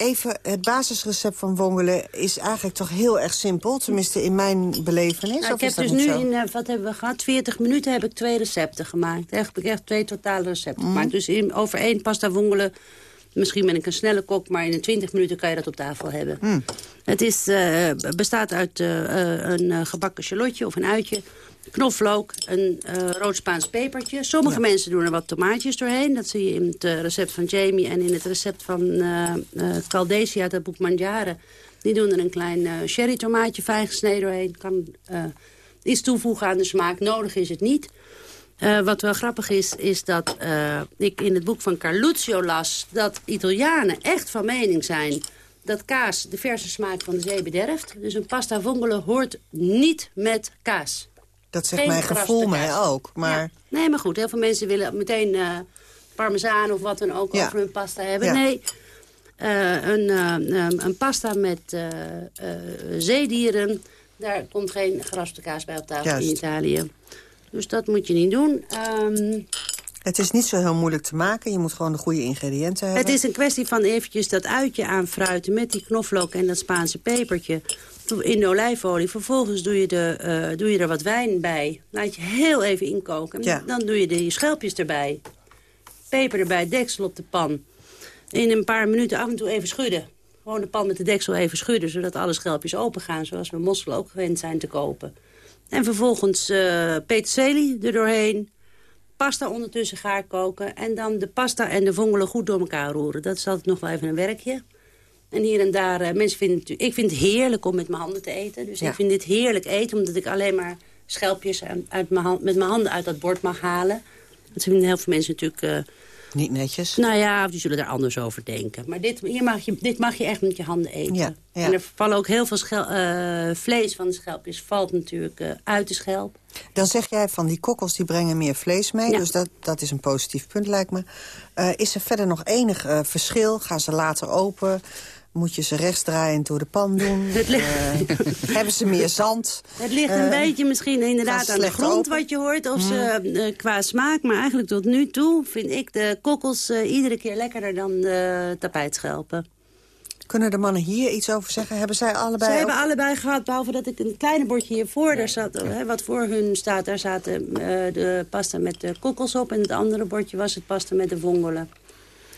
even, het basisrecept van vongelen is eigenlijk toch heel erg simpel. Tenminste, in mijn belevenis. Nou, ik heb dus nu zo? in, eh, wat hebben we gehad, 40 minuten heb ik twee recepten gemaakt. Echt, heb ik echt twee totale recepten Mhm. gemaakt. Dus in, over één pasta vongelen, misschien ben ik een snelle kok... maar in 20 minuten kan je dat op tafel hebben. Mhm. Het is, eh, bestaat uit eh, een gebakken shallotje of een uitje... knoflook, een eh rood Spaans pepertje. Sommige mensen doen er wat tomaatjes doorheen. Dat zie je in het eh, recept van Jamie en in het recept van eh eh Caldesi uit het boek Mangiare. Die doen er een klein sherry tomaatje fijn gesneden doorheen. Kan iets toevoegen aan de smaak. Nodig is het niet. Wat wel grappig is, is dat ik in het boek van Carluccio las... dat Italianen echt van mening zijn dat kaas de verse smaak van de zee bederft. Dus een pasta vongole hoort niet met kaas. Dat zegt mijn gevoel mij ook. Maar Ja. Nee, maar goed, heel veel mensen willen meteen eh parmezaan of wat dan ook over hun pasta hebben. Ja. Nee, eh, een, eh, eh, een pasta met zeedieren, daar komt geen geraspte kaas bij op tafel in. Italië. Dus dat moet je niet doen. Ehm, het is niet zo heel moeilijk te maken. Je moet gewoon de goede ingrediënten hebben. het is een kwestie van eventjes dat uitje aanfruiten met die knoflook en dat Spaanse pepertje in de olijfolie. Vervolgens doe je, de, eh, doe je er wat wijn bij. Laat je heel even inkoken. Ja. Dan doe je de schelpjes erbij. Peper erbij, deksel op de pan. In een paar minuten af en toe even schudden. Gewoon de pan met de deksel even schudden, zodat alle schelpjes open gaan... zoals we mosselen ook gewend zijn te kopen. En vervolgens eh peterselie er doorheen. Pasta ondertussen gaar koken. En dan de pasta en de vongelen goed door elkaar roeren. Dat is altijd nog wel even een werkje. En hier en daar, uh, mensen vinden het, ik vind het heerlijk om met mijn handen te eten. Dus ik vind dit heerlijk eten, omdat ik alleen maar schelpjes uit mijn hand, met mijn handen uit dat bord mag halen. Dat vinden heel veel mensen natuurlijk... Uh, niet netjes? Nou ja, die zullen er anders over denken. Maar dit, hier mag je, dit mag je echt met je handen eten. Ja, En er vallen ook heel veel schel, uh, vlees van de schelpjes valt natuurlijk uh, uit de schelp. Dan zeg jij van die kokkels die brengen meer vlees mee. Dus dat, dat is een positief punt lijkt me. Uh, is er verder nog enig verschil? Gaan ze later open? Moet je ze rechtsdraaiend door de pan doen? hebben ze meer zand? Het ligt een beetje misschien inderdaad aan de grond wat je hoort. Of ze qua smaak. Maar eigenlijk tot nu toe vind ik de kokkels iedere keer lekkerder dan de tapijtschelpen. Kunnen de mannen hier iets over zeggen? Hebben zij allebei... Ze hebben allebei gehad, behalve dat ik een kleine bordje hiervoor... Daar zat, hè, wat voor hun staat, daar zaten uh, de pasta met de kokkels op... en het andere bordje was het pasta met de vongelen.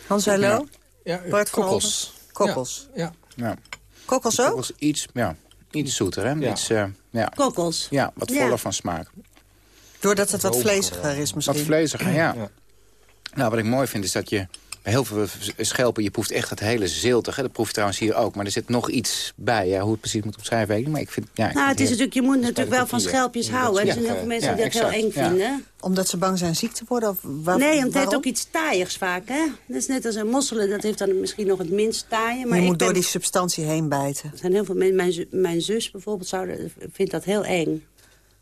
Hans Hallo? Ja, ja kokkels. Kokkels. Ja. ja. Kokkels ook? Kokkels iets, ja, iets zoeter, hè? Ja. Iets, uh, ja. Kokkels? Ja, wat voller van smaak. Doordat het wat vleesiger is misschien? Wat vleesiger, ja. Nou, wat ik mooi vind is dat je bij heel veel schelpen, je proeft echt het hele ziltige. Dat proef je trouwens hier ook. Maar er zit nog iets bij. Ja, hoe het precies moet opschrijven, weet ik niet. Maar ik vind, ja, nou, het is natuurlijk, je moet natuurlijk wel van schelpjes houden. Er zijn heel veel mensen die dat heel eng vinden. Omdat ze bang zijn ziek te worden? Of waar, nee, want het heeft ook iets taaigs vaak. Hè? Dat is net als een mosselen. Dat heeft dan misschien nog het minst taaien. Maar je moet door die substantie heen bijten. Er zijn heel veel mensen. Mijn, mijn zus bijvoorbeeld zouden, vindt dat heel eng.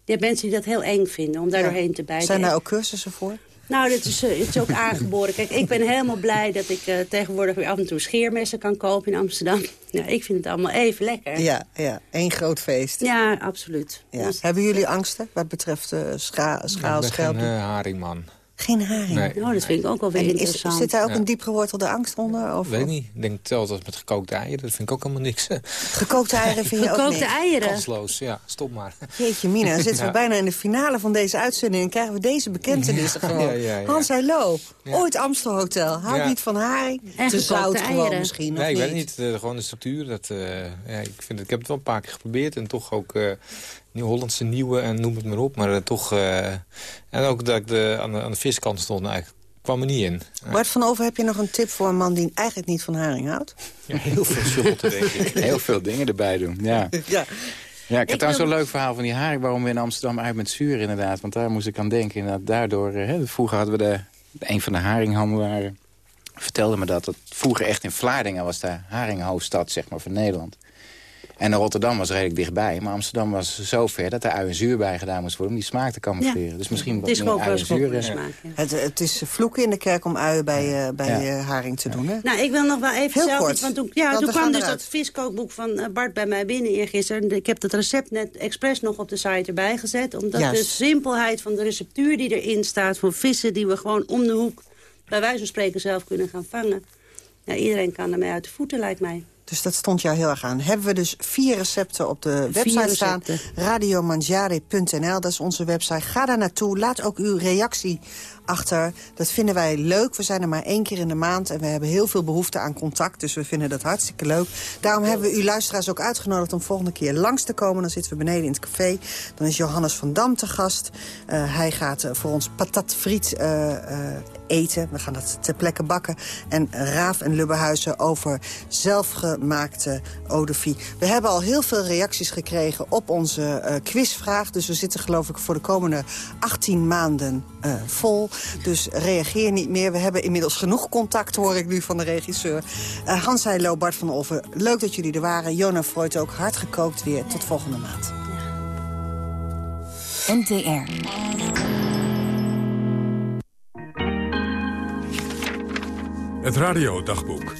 Je hebt mensen die dat heel eng vinden om daar doorheen te bijten. Zijn daar ook cursussen voor? Nou, dat is, uh, het is ook aangeboren. Kijk, ik ben helemaal blij dat ik uh, tegenwoordig weer af en toe scheermessen kan kopen in Amsterdam. <laughs> Nou, ik vind het allemaal even lekker. Ja, ja. één groot feest. Ja, absoluut. Ja. Dus... Hebben jullie angsten wat betreft uh, scha schaalschelpen? Ik ben geen haringman. Geen haring? Nee. Oh, dat vind ik ook wel weer interessant. zit daar ook een diep gewortelde angst onder? Of? Weet ik niet. Ik denk hetzelfde als met gekookte eieren. Dat vind ik ook helemaal niks. Gekookte eieren vind je gekookte ook niks? eieren? Kansloos, ja. Stop maar. Jeetje mina, dan zitten we bijna in de finale van deze uitzending... en krijgen we deze bekentenissen gewoon. Ja, ja, Hans Heilo, ooit Amstel Hotel. Houdt niet van haring. En te zout gewoon misschien, Nee, ik weet niet. Uh, gewoon de structuur. Dat, uh, ja, ik, vind, ik heb het wel een paar keer geprobeerd. En toch ook... Uh, Nieuw-Hollandse nieuwe en noem het maar op. Maar uh, toch... Uh, en ook dat ik de, aan, de, aan de viskant stond, nou, eigenlijk kwam er niet in. Bart van Over, heb je nog een tip voor een man die eigenlijk niet van haring houdt? Ja, heel veel shorten, denk ik. <laughs> Heel veel dingen erbij doen, ja. <laughs> ja. Ja, ik heb daar zo'n leuk verhaal van die haring... waarom we in Amsterdam uit met zuur inderdaad. Want daar moest ik aan denken. Inderdaad, daardoor, hè, vroeger hadden we de, een van de haringhandelaren... vertelde me dat het vroeger echt in Vlaardingen was de haringhoofdstad zeg maar, van Nederland. En Rotterdam was redelijk dichtbij. Maar Amsterdam was zo ver dat er ui en zuur bij gedaan moest worden... om die smaak te camoufleren. Ja. Dus misschien wat meer ui en zuur. Ja. Smaak, ja. het, het, is vloeken in de kerk om uien bij, uh, bij uh, haring te doen, hè? Nou, ik wil nog wel even Heel zelf kort. Want toen, ja, want toen kwam dus dat viskookboek van Bart bij mij binnen eergisteren. Ik heb het recept net expres nog op de site erbij gezet. Omdat Juist. de simpelheid van de receptuur die erin staat... van vissen die we gewoon om de hoek... bij wijze van spreken zelf kunnen gaan vangen... Ja, iedereen kan ermee uit de voeten, lijkt mij. Dus dat stond jou heel erg aan. Hebben we dus vier recepten op de website staan. Radiomangiare.nl, dat is onze website. Ga daar naartoe. Laat ook uw reactie achter. Dat vinden wij leuk. We zijn er maar één keer in de maand. En we hebben heel veel behoefte aan contact. Dus we vinden dat hartstikke leuk. Daarom hebben we uw luisteraars ook uitgenodigd om volgende keer langs te komen. Dan zitten we beneden in het café. Dan is Johannes van Dam te gast. Uh, hij gaat uh, voor ons patat friet uh, eten. We gaan dat ter plekke bakken. En Raaf en Lubbehuizen over zelfgemaakte vie. We hebben al heel veel reacties gekregen op onze quizvraag. Dus we zitten geloof ik voor de komende 18 maanden vol. Dus reageer niet meer. We hebben inmiddels genoeg contact, hoor ik nu van de regisseur. Uh, Hans Heilo, Bart van Olven, leuk dat jullie er waren. Jona Freud ook, hard gekookt weer. Tot volgende maand. NTR. Het radiodagboek.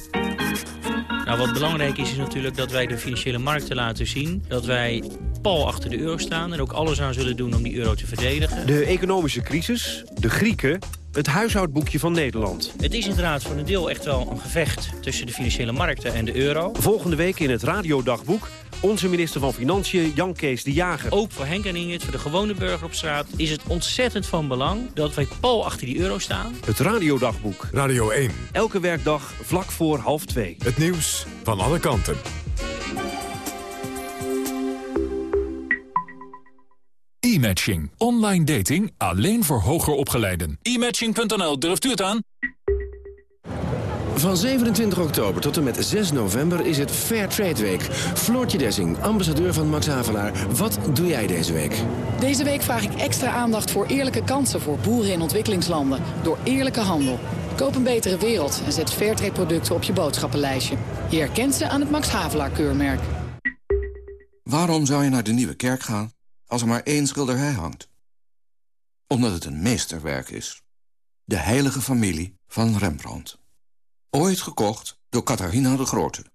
Nou, wat belangrijk is, is natuurlijk dat wij de financiële markten laten zien. Dat wij pal achter de euro staan en ook alles aan zullen doen om die euro te verdedigen. De economische crisis, de Grieken, het huishoudboekje van Nederland. Het is inderdaad voor een deel echt wel een gevecht tussen de financiële markten en de euro. Volgende week in het radiodagboek onze minister van Financiën, Jan Kees de Jager. Ook voor Henk en Ingrid, voor de gewone burger op straat... is het ontzettend van belang dat wij pal achter die euro staan. Het radiodagboek. Radio 1. Elke werkdag vlak voor half twee. Het nieuws van alle kanten. E-matching. Online dating alleen voor hoger opgeleiden. E-matching.nl, durft u het aan? Van 27 oktober tot en met 6 november is het Fair Trade Week. Floortje Dessing, ambassadeur van Max Havelaar. Wat doe jij deze week? Deze week vraag ik extra aandacht voor eerlijke kansen voor boeren in ontwikkelingslanden. Door eerlijke handel. Koop een betere wereld en zet Fairtrade producten op je boodschappenlijstje. Je herkent ze aan het Max Havelaar keurmerk. Waarom zou je naar de Nieuwe Kerk gaan als er maar één schilderij hangt? Omdat het een meesterwerk is. De heilige familie van Rembrandt. Ooit gekocht door Catharina de Grote.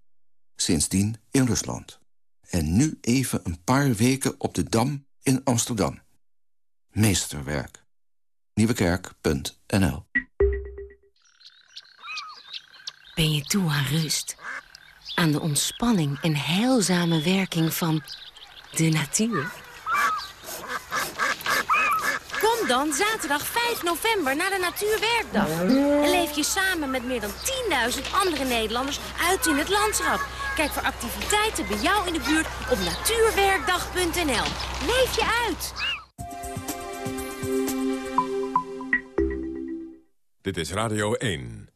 Sindsdien in Rusland. En nu even een paar weken op de Dam in Amsterdam. Meesterwerk. Nieuwekerk.nl Ben je toe aan rust? Aan de ontspanning en heilzame werking van de natuur? Kom dan zaterdag 5 november naar de Natuurwerkdag. En leef je samen met meer dan 10.000 andere Nederlanders uit in het landschap. Kijk voor activiteiten bij jou in de buurt op natuurwerkdag.nl. Leef je uit! Dit is Radio 1.